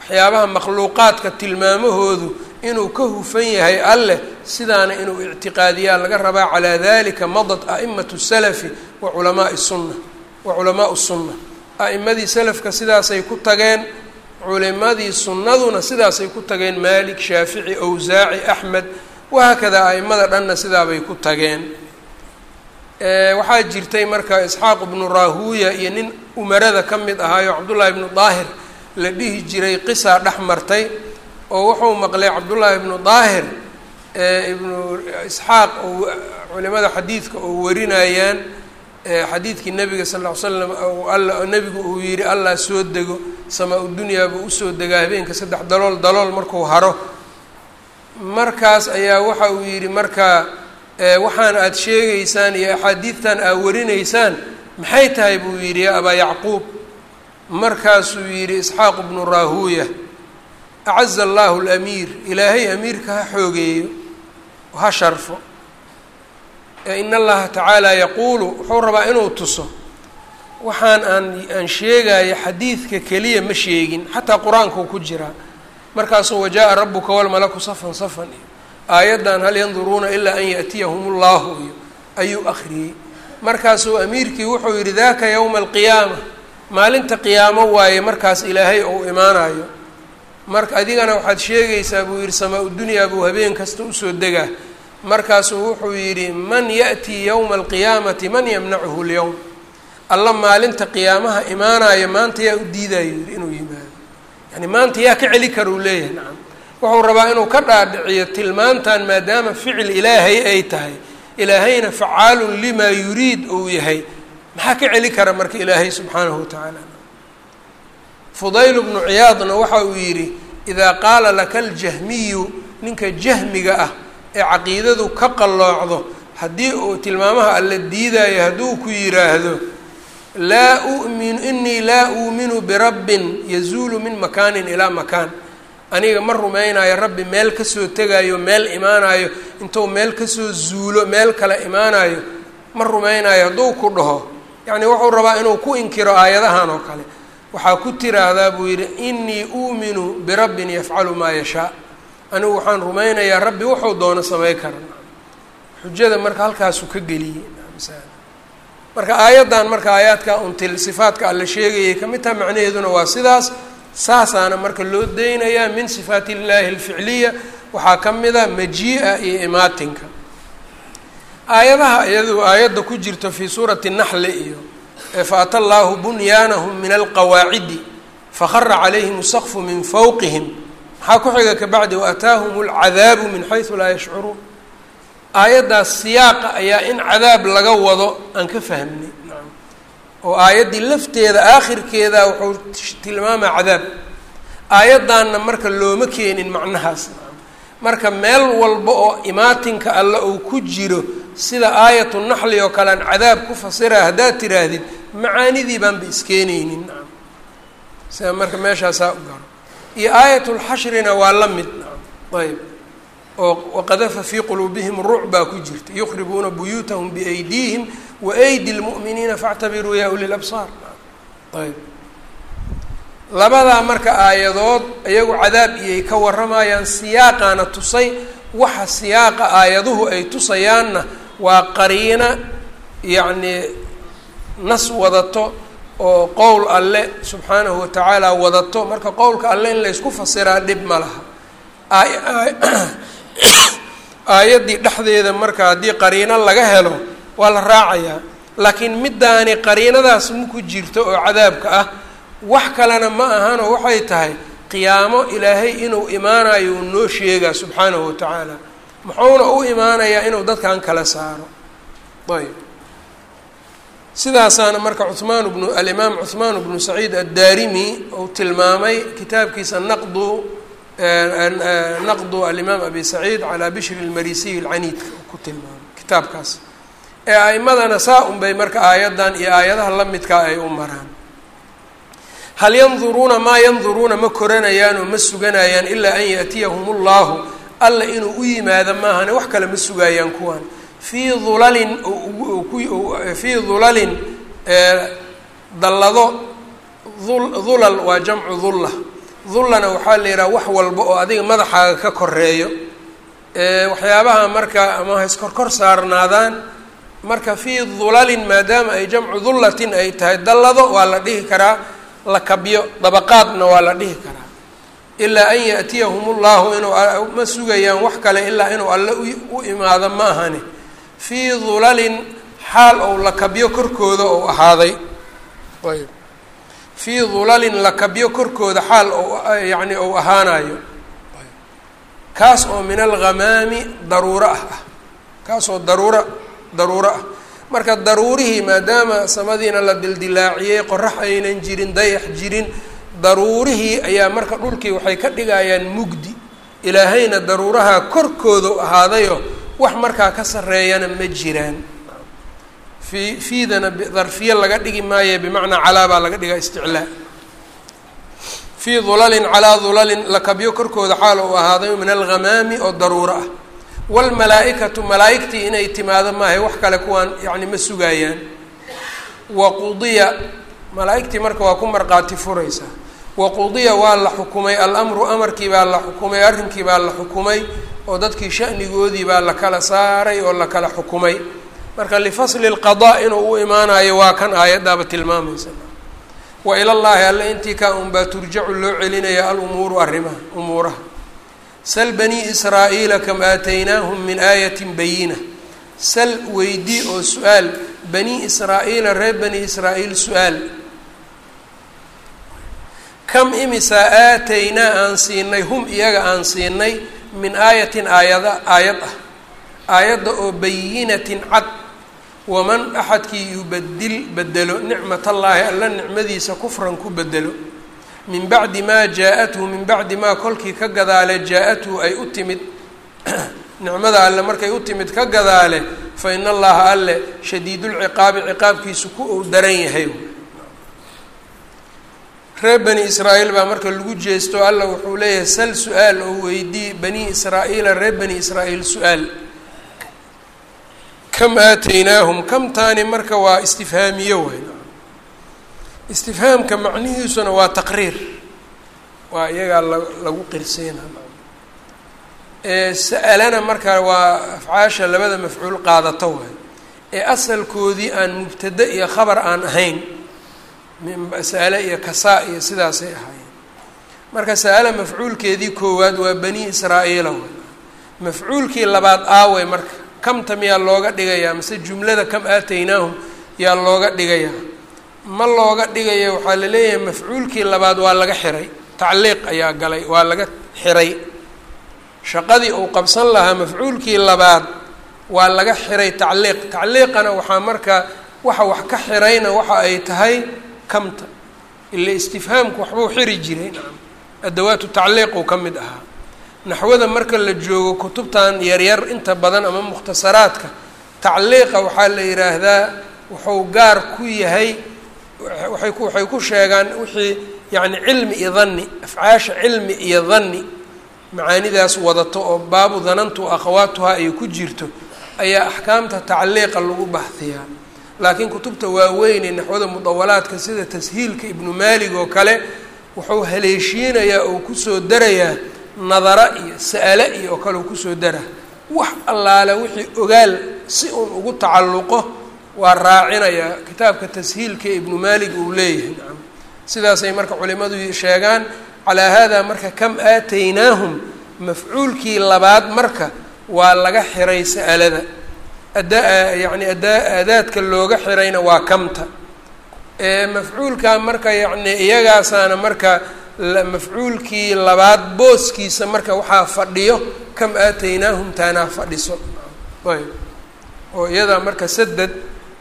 waxyaabaha makhluuqaadka tilmaamahoodu inuu ka hufan yahay alleh sidaana inuu ictiqaadiyaa laga rabaa calaa dalika madad a'imatu salafi wa culamaai sunna wa culamaau sunna. A'imadii salafka sidaasay ku tageen culimadii sunnaduna sidaasay ku tageen maalik shaafici awsaaci axmed wahaakadaa a'imada dhanna sidaabay ku tageen. Waxaa jirtay marka isxaaq ibnu raahuuya iyo nin umarada ka mid ahaayo cabdullaahi ibnu daahir la dhihi jiray qisaa dhex martay oo wuxuu maqlay cabdullaahi ibnu daahir ibnu isxaaq oo culimada xadiidka oo warinayaan xadiidkii nabiga sal ll ly slam nebigu uu yihi allah soo dego samaa-u dunyaa buu u soo degaa habeenka saddex dalool dalool markuu haro. Markaas ayaa waxa uu yidhi marka waxaan aada sheegaysaan iyo axaadiidtan aad warinaysaan maxay tahay? buu yidhi ya abaa yacquub. Markaasuu yidhi isxaaq bnu raahuuya acaza allahu lamiir ilaahay amiirka ha xoogeeyo ha sharfo in allaha tacaala yaquulu wuxuu rabaa inuu tuso waxaan aan aan sheegayo xadiidka keliya ma sheegin xataa qur-aankuu ku jiraa markaasuu wajaءa rabuka walmalaku safan safan iyo aayaddan hal yanduruuna ilaa an yaأtiyahum اllahu iyo ayuu akhriyey markaasuu amiirkii wuxuu yihi daka ywma alqiyaama maalinta qiyaamo waaye markaas ilaahay ou imaanayo marka adigana waxaad sheegaysaa buu yihi samaa-u dunyaa buu habeen kasta u soo degaa. Markaasuu wuxuu yidhi man yaأtii ywma alqiyaamati man yamnachu اlyowm alla maalinta qiyaamaha imaanayo maanta yaa u diidayo yidhi inuu yimaado. Yani maanta yaa ka celi kara uu leeyahay nacam. Wuxuu rabaa inuu ka dhaadhiciyo tilmaantan maadaama ficil ilaahay ay tahay. Ilaahayna facaalun limaa yuriid uu yahay. Maxaa ka celi kara marka ilaahay subxaanahu watacaala fudayl bnu ciyaadna waxa uu yidhi idaa qaala laka aljahmiyu ninka jahmiga ah ee caqiidadu ka qalloocdo haddii uu tilmaamaha alla diidayo hadduu ku yiraahdo laa uminu inii laa uuminu birabbin yazuulu min makaanin ilaa makaan aniga ma rumaynayo rabbi meel ka soo tegaayo meel imaanayo intuu meel ka soo zuulo meel kale imaanayo ma rumaynayo hadduu ku dhaho yacni wuxuu rabaa inuu ku inkiro aayadahan oo kale waxaa ku tiraahdaa buu yidhi inii uuminu birabbin yafcalu maa yashaa. Anigu waxaan rumaynayaa rabbi wuxuu doono samey kara. Xujada marka halkaasuu ka geliyey. Marka aayaddan marka aayaadka until sifaadka alla sheegayay ka mid taha macnaheeduna waa sidaas. Saasaana marka loo deynayaa min sifaat illaahi alficliya waxaa ka mid a majii-a iyo imaatinka. Aayadaha iyadu aayadda ku jirto fii suurati naxli iyo faata allaahu bunyaanahum min alqawaacidi fakhara calayhim asaqfu min fawqihim maxaa ku xiga kabacdi waataahum alcadaabu min xaysu laa yashcuruun aayaddaas siyaaqa ayaa in cadaab laga wado aan ka fahmnay. oo aayaddii lafteeda aakhirkeeda wuxuu tilmaamaa cadaab. aayaddaanna marka looma keenin macnahaas. marka meel walba oo imaatinka alle uu ku jiro sida aayatu naxli oo kale cadaab ku fasira haddaad tiraahdid macaanidii baanba iskeenaynin sida marka meeshaasaa u garo iyo aayatulxashrina waa la mid ayb oo waqadafa fii quluubihim ruc baa ku jirta. Yukhribuuna buyuutahum biaydiihim waaydi lmu'miniina factabiruu yaa uli labsaar ayb labadaa marka aayadood iyagu cadaab iyay ka warramayaan siyaaqaana tusay. Waxa siyaaqa aayaduhu ay tusayaanna waa qariina yacnii nas wadato oo qowl alle subxaanahu watacaala wadato. Marka qowlka alle in laysku fasiraa dhib ma laha. Aayaddii dhexdeeda marka haddii qariino laga helo waa la raacayaa. Laakiin middaani qariinadaas maku jirto oo cadaabka ah. Wax kalena ma ahanoo waxay tahay qiyaamo ilaahay inuu imaanayo uu noo sheegaa subxaanahu wa tacaala. Muxuuna u imaanayaa inuu dadkan kala saaro. Ayb sidaasaana marka cumaan bnu alimaam cuhmaan bnu saciid addaarimi uu tilmaamay kitaabkiisa naqdu naqdu alimaam abi saciid calaa bishri lmarisiy alcaniidka uu ku tilmaamay kitaabkaas. Ee a'imadana saa unbay marka aayaddan iyo aayadaha la midkaa ay u maraan. Hal yanduruuna maa yanduruuna ma koranayaan oo ma suganayaan ilaa an yaatiyahum ullahu alla inuu u yimaado maahane wax kale ma sugaayaan kuwan fii dulalin fii dulalin dallado dulal waa jamcu dulla dullana waxaa la yidhaha wax walba oo adiga madaxaaga ka koreeyo waxyaabaha marka ama iskorkor saarnaadaan marka fii dulalin maadaama ay jamcu dullatin ay tahay dallado waa la dhihi karaa lakabyo dabaqaadna waa la dhihi karaa. Ilaa an yaatiyahum ullahu inuu ma sugayaan wax kale ilaa inuu alle u imaado ma ahane fii dulalin xaal ou lakabyo korkooda ou ahaaday. Fii dulalin lakabyo korkooda xaal ou yacni ou ahaanayo kaas oo min alghamaami daruuro ah. Ah kaasoo daruuro daruuro ah. Marka daruurihii maadaama samadiina la dildilaaciyey qorax aynan jirin dayax jirin daruurihii ayaa marka dhulkii waxay ka dhigayaan mugdi. Ilaahayna daruuraha korkooda ahaadayo wax markaa ka sarreeyana ma jiraan. Fii fiidana darfiye laga dhigi maaye bimacnaa calaa baa laga dhigaa isticlaa fii dulalin calaa dulalin lakabyo korkooda xaal uu ahaaday min alghamaami oo daruuro ah. Waalmalaa-ikatu inay timaado maahay wax kale kuwaan yacni ma sugaayaan. Waqudiya malaa-igtii marka waa ku marqaati furaysaa waqudiya waa la xukumay alamru amarkii baa la xukumay arrinkii baa la xukumay oo dadkii shanigoodii baa la kala saaray oo la kala xukumay. Marka lifasli lqadaa inuu u imaanayo waa kan aayaddaaba tilmaamaysa. Wa ilallaahi alle intii kaa unbaa turjacu loo celinaya alumuuru arrimaha umuuraha. Sal banii israa'iila kam aataynaahum min aayatin bayina sal weydii oo su'aal banii israa'iila reer bani israa'iil su'aal kam imisaa aataynaa aan siinay hum iyaga aan siinay min aayatin aayada aayad ah. Aayadda oo bayinatin cad. Waman axadkii yubadil bedelo nicmatallaahi alla nicmadiisa kufran ku bedelo. Min bacdi maa jaa-athu min bacdi maa kolkii ka gadaale jaa-athu ay u timid. [clears throat] Nicmada alle markay u timid ka gadaale fa ina allaha alle shadiidulciqaabi ciqaabkiisu ku ou daran yahay reer bani israa'iil baa marka lagu jeesto alla wuxuu leeyahay sal su'aal oo weydii bani israa'iila reer bani israa'iil su'aal. Kam aataynaahum kamtaani marka waa istifhaamiyo waay istifhaamka macnihiisuna waa taqriir. Waa iyagaa la lagu qirseena sa-alana marka waa afcaasha labada mafcuul qaadato waay ee asalkoodii aan mubtada iyo khabar aan ahayn sa-ale iyo kasaa iyo sidaasay ahaayeen. Marka sa-ala mafcuulkeedii koowaad waa bani israa'iila waay mafcuulkii labaad aawey marka kamta miyaa looga dhigayaa mase jumlada kam aataynaahum yaa looga dhigayaa ma looga dhigaya waxaa la leeyahay mafcuulkii labaad waa laga xiray. Tacliiq ayaa galay waa laga xiray. Shaqadii uu qabsan lahaa mafcuulkii labaad waa laga xiray tacliiq. Tacliiqana waxaa marka waxa wax ka xirayna waxa ay tahay kamta ila istifhaamku waxbuu xiri jiray adawaatu tacliiquu ka mid ahaa. Naxwada marka la joogo kutubtan yaryar inta badan ama mukhtasaraadka tacliiqa waxaa la yidhaahdaa wuxuu gaar ku yahay waay ku waxay ku sheegaan wixii yacni cilmi iyo dhanni afcaasha cilmi iyo dhanni macaanidaas wadato oo baabu danantu akhawaatuhaa ay ku jirto ayaa axkaamta tacliiqa lagu baxhiyaa laakiin kutubta waaweyn ee naxwada mudawalaadka sida tashiilka ibnu maalig oo kale wuxuu haleeshiinayaa oo ku soo darayaa nadara iyo sa-ale iyo oo kale u ku soo dara. Wax allaale wixii ogaal si uun ugu tacalluqo waa raacinayaa kitaabka tashiilka ibnu maalig uu leeyahay. Nacam sidaasay marka culimadu sheegaan calaa haadaa marka kam aataynaahum mafcuulkii labaad marka waa laga xiray sa'alada ada yacni ada aadaadka looga xirayna waa kamta mafcuulka marka yacni iyagaasaana marka mafcuulkii labaad booskiisa marka waxaa fadhiyo kam aataynaahum taanaa fadhiso ayb oo iyadaa marka sadad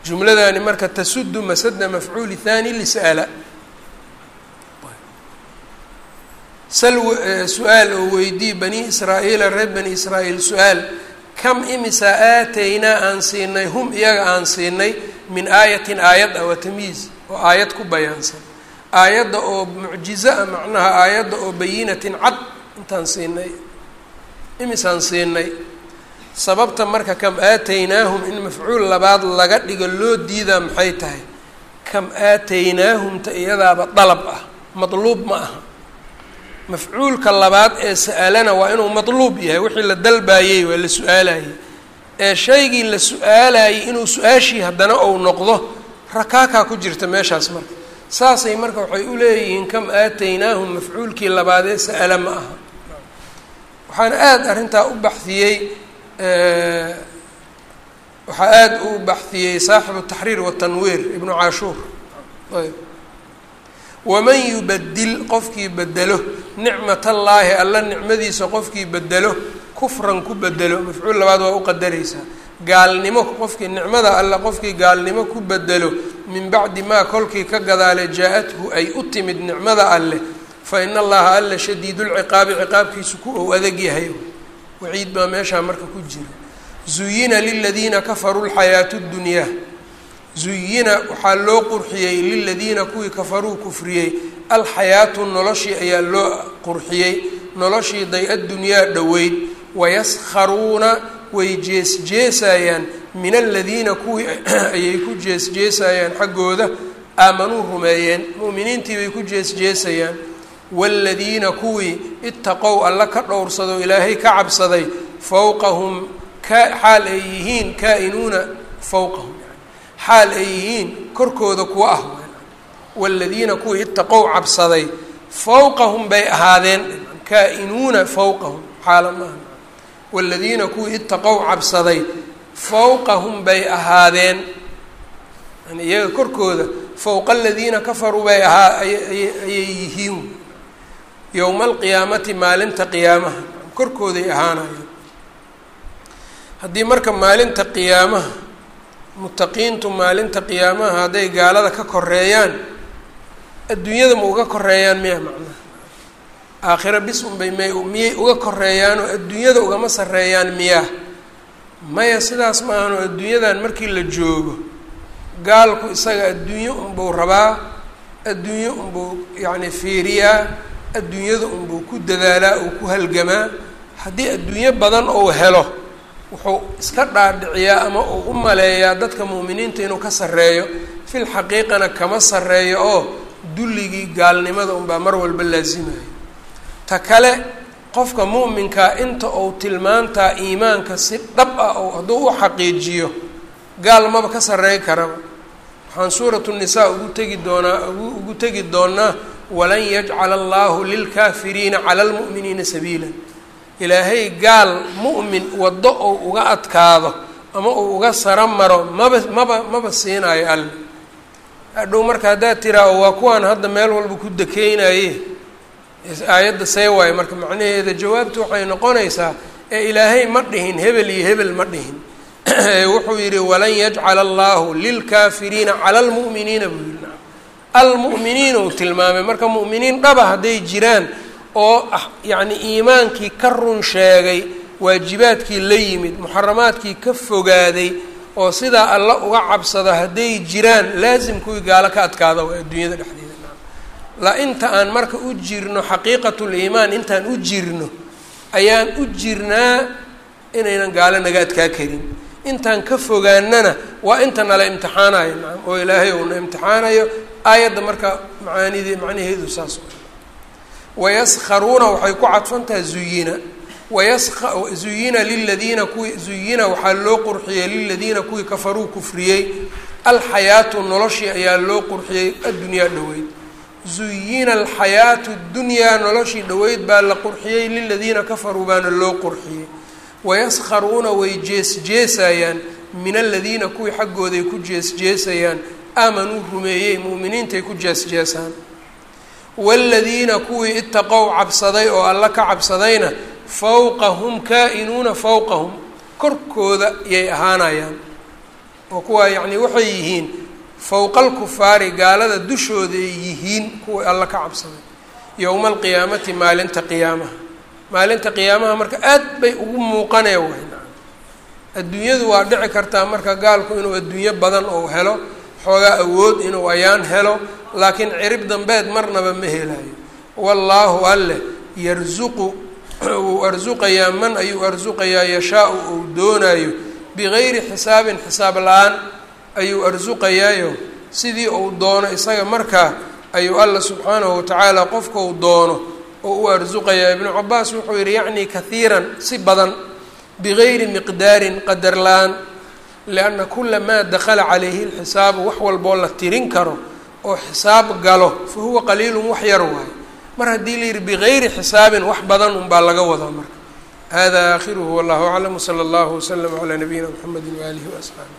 jumladani marka tasudu masada mafcuuli thani lisa'ala sal su'aal oo weydii bani israa'iila reer bani israa'iil su'aal kam imisa aataynaa aan siinay hum iyaga aan siinay min aayatin aayad ah waa tamyiiz oo aayad ku bayaansan. Aayadda oo mucjizo ah macnaha aayadda oo bayinatin cad intaan siinay imisaan siinay. Sababta marka kam aataynaahum in mafcuul labaad laga dhigo loo diidaa maxay tahay? Kam aataynaahumta iyadaaba dalab ah madluub ma aha mafcuulka labaad ee sa'alana waa inuu madluub yahay wixii la dalbaayey waa la su'aalayey. Ee shaygii la su'aalayey inuu su'aashii haddana ou noqdo rakaakaa ku jirta meeshaas marka. Saasay marka waxay u leeyihiin kam aataynaahum mafcuulkii labaadee sa'ala ma aha. Waxaana aada arrintaa u baxiyey waxaa aada u baxiyey saaxibu taxriir watanwiir ibnu caashuur. Ayb waman yubadil qofkii bedelo nicmat allaahi alla nicmadiisa qofkii bedelo kufran ku bedelo mafcuul labaad waa u qadaraysaa gaalnimo qofkii nicmada alle qofkii gaalnimo ku bedelo min bacdi maa kolkii ka gadaale jaa-athu ay u timid nicmada alleh fa ina allaha alla shadiidulciqaabi ciqaabkiisu ku ou adag yahay waciid baa meeshaa marka ku jira zuyina liladiina kafaruu lxayaatu ddunyaa zuyina waxaa loo qurxiyey liladiina kuwii kafaruu kufriyey. Alxayaatu noloshii ayaa loo qurxiyey. Noloshii day-addunyaa dhoweyd. Wayaskharuuna way jees-jeesayaan. Min aladiina kuwii [clears throat] ayay ku jees-jeesayaan xaggooda. Aamanuu rumeeyeen. Mu'miniintii bay ku jees-jeesayaan. Waaladiina kuwii itaqow alla ka dhowrsado ilaahay ka cabsaday. Fowqahum ka xaal ay yihiin kaa-inuuna fowqahum xaal ay yihiin korkooda kuwa ah. Waaladiina kuwii itaqow cabsaday fowqahum bay ahaadeen. Kaa-inuuna fowqahum xaala maaha waaladiina kuwii itaqow cabsaday fowqahum bay ahaadeen. Yani iyaga korkooda fowqa aladiina kafaruu bay ahaa ayay yihiin. Yowma alqiyaamati maalinta qiyaamaha. Korkooday ahaanayeen haddii marka maalinta qiyaamaha mutaqiintu maalinta qiyaamaha hadday gaalada ka koreeyaan adduunyada ma uga koreeyaan miya macnaha? Aakhira bis unbay may miyay uga koreeyaanoo adduunyada ugama sarreeyaan miyaa? Maya sidaas ma ahano adduunyadan markii la joogo gaalku isaga adduunyo unbuu rabaa adduunyo unbuu yacni fiiriyaa adduunyada unbuu ku dadaalaa uu ku halgamaa. Haddii adduunyo badan ou helo wuxuu iska dhaadhiciyaa ama uu u maleeyaa dadka mu'miniinta inuu ka sarreeyo fil xaqiiqana kama sarreeyo oo dulligii gaalnimada unbaa mar walba laasimayo. Ta kale qofka mu'minkaa inta uu tilmaantaa iimaanka si dhab ah oo hadduu u xaqiijiyo gaal maba ka sarreey karaba waxaan suuratu nisaa ugu tegi doonaa ugu tegi doonaa walan yajcala allaahu lilkaafiriina cala almu'miniina sabiila ilaahay gaal mu'min waddo ou uga adkaado ama uu uga saro maro maba maba maba siinaayo alle hadhow marka haddaad tiraa waa kuwaan hadda meel walba ku dekeynaye aayadda see waayo marka macnaheeda jawaabtu waxay noqonaysaa ee ilaahay ma dhihin hebel iyo hebel ma dhihin. [clears throat] Wuxuu yidhi walan yajcala allaahu lilkaafiriina cala almu'miniina buu yidhi. Almu'miniin uu tilmaamay. Marka mu'miniin dhaba hadday jiraan oo yacni iimaankii ka run sheegay waajibaadkii la yimid muxaramaadkii ka fogaaday oo sidaa alla uga cabsado hadday jiraan laasim kuwii gaalo ka adkaada waa adduunyada dhexdeeda. La inta aan marka u jirno xaqiiqatuliimaan intaan u jirno ayaan u jirnaa inaynan gaalo naga adkaa karin. Intaan ka fogaanana waa inta nala imtixaanayo oo ilaahay uuna imtixaanayo aayadda marka macaanidee macnaheedu saas wayaskharuuna waxay ku cadfantaha zuyina zuyina liladiina kuwii zuyina waxaa loo qurxiyey liladiina kuwii kafaruu kufriyey alxayaatu noloshii ayaa loo qurxiyey addunyaa dhoweyd zuyina alxayaatu dunyaa noloshii dhoweyd baa la qurxiyey liladiina kafaruu baana loo qurxiyey wayaskharuuna way jees-jeesayaan min aladiina kuwii xaggooday ku jees-jeesayaan aamanuu rumeeyey mu'miniintay ku jees-jeesaan waaladiina kuwii itaqow cabsaday oo alla ka cabsadayna fawqahum kaa-inuuna fawqahum korkooda yay ahaanayaan oo kuwaa yacnii waxay yihiin fowqal kufaari gaalada dushooda ay yihiin kuwii alla ka cabsaday yowma alqiyaamati maalinta qiyaamaha maalinta qiyaamaha marka aad bay ugu muuqanee wayna adduunyadu waa dhici kartaa marka gaalku inuu adduunyo badan ou helo xoogaa awood inuu ayaan helo laakiin cirib dambeed marnaba ma helayo wallaahu alleh yarsuqu wuu arsuqayaa man ayuu arsuqayaa yashaa-u ou doonaayo. Bigayri xisaabin xisaab la'aan ayuu arsuqayaayo sidii uu doono isaga markaa ayuu alla subxaanahu watacaala qofka uu doono oo u arsuqayaa ibnu cabaas wuxuu yihi yacni kahiiran si badan bigayri miqdaarin qadar la'aan lianna kula maa dakhala calayhi lxisaabu wax walboo la tirin karo oo xisaab galo fa huwa qaliilun wax yar waayo mar haddii la yihi bigayri xisaabin wax badan unbaa laga wadaa marka hada aakhiruhu wallahu aclam wsala allahu waslama calaa nabiyina mxamedi waaalihi waasxaabi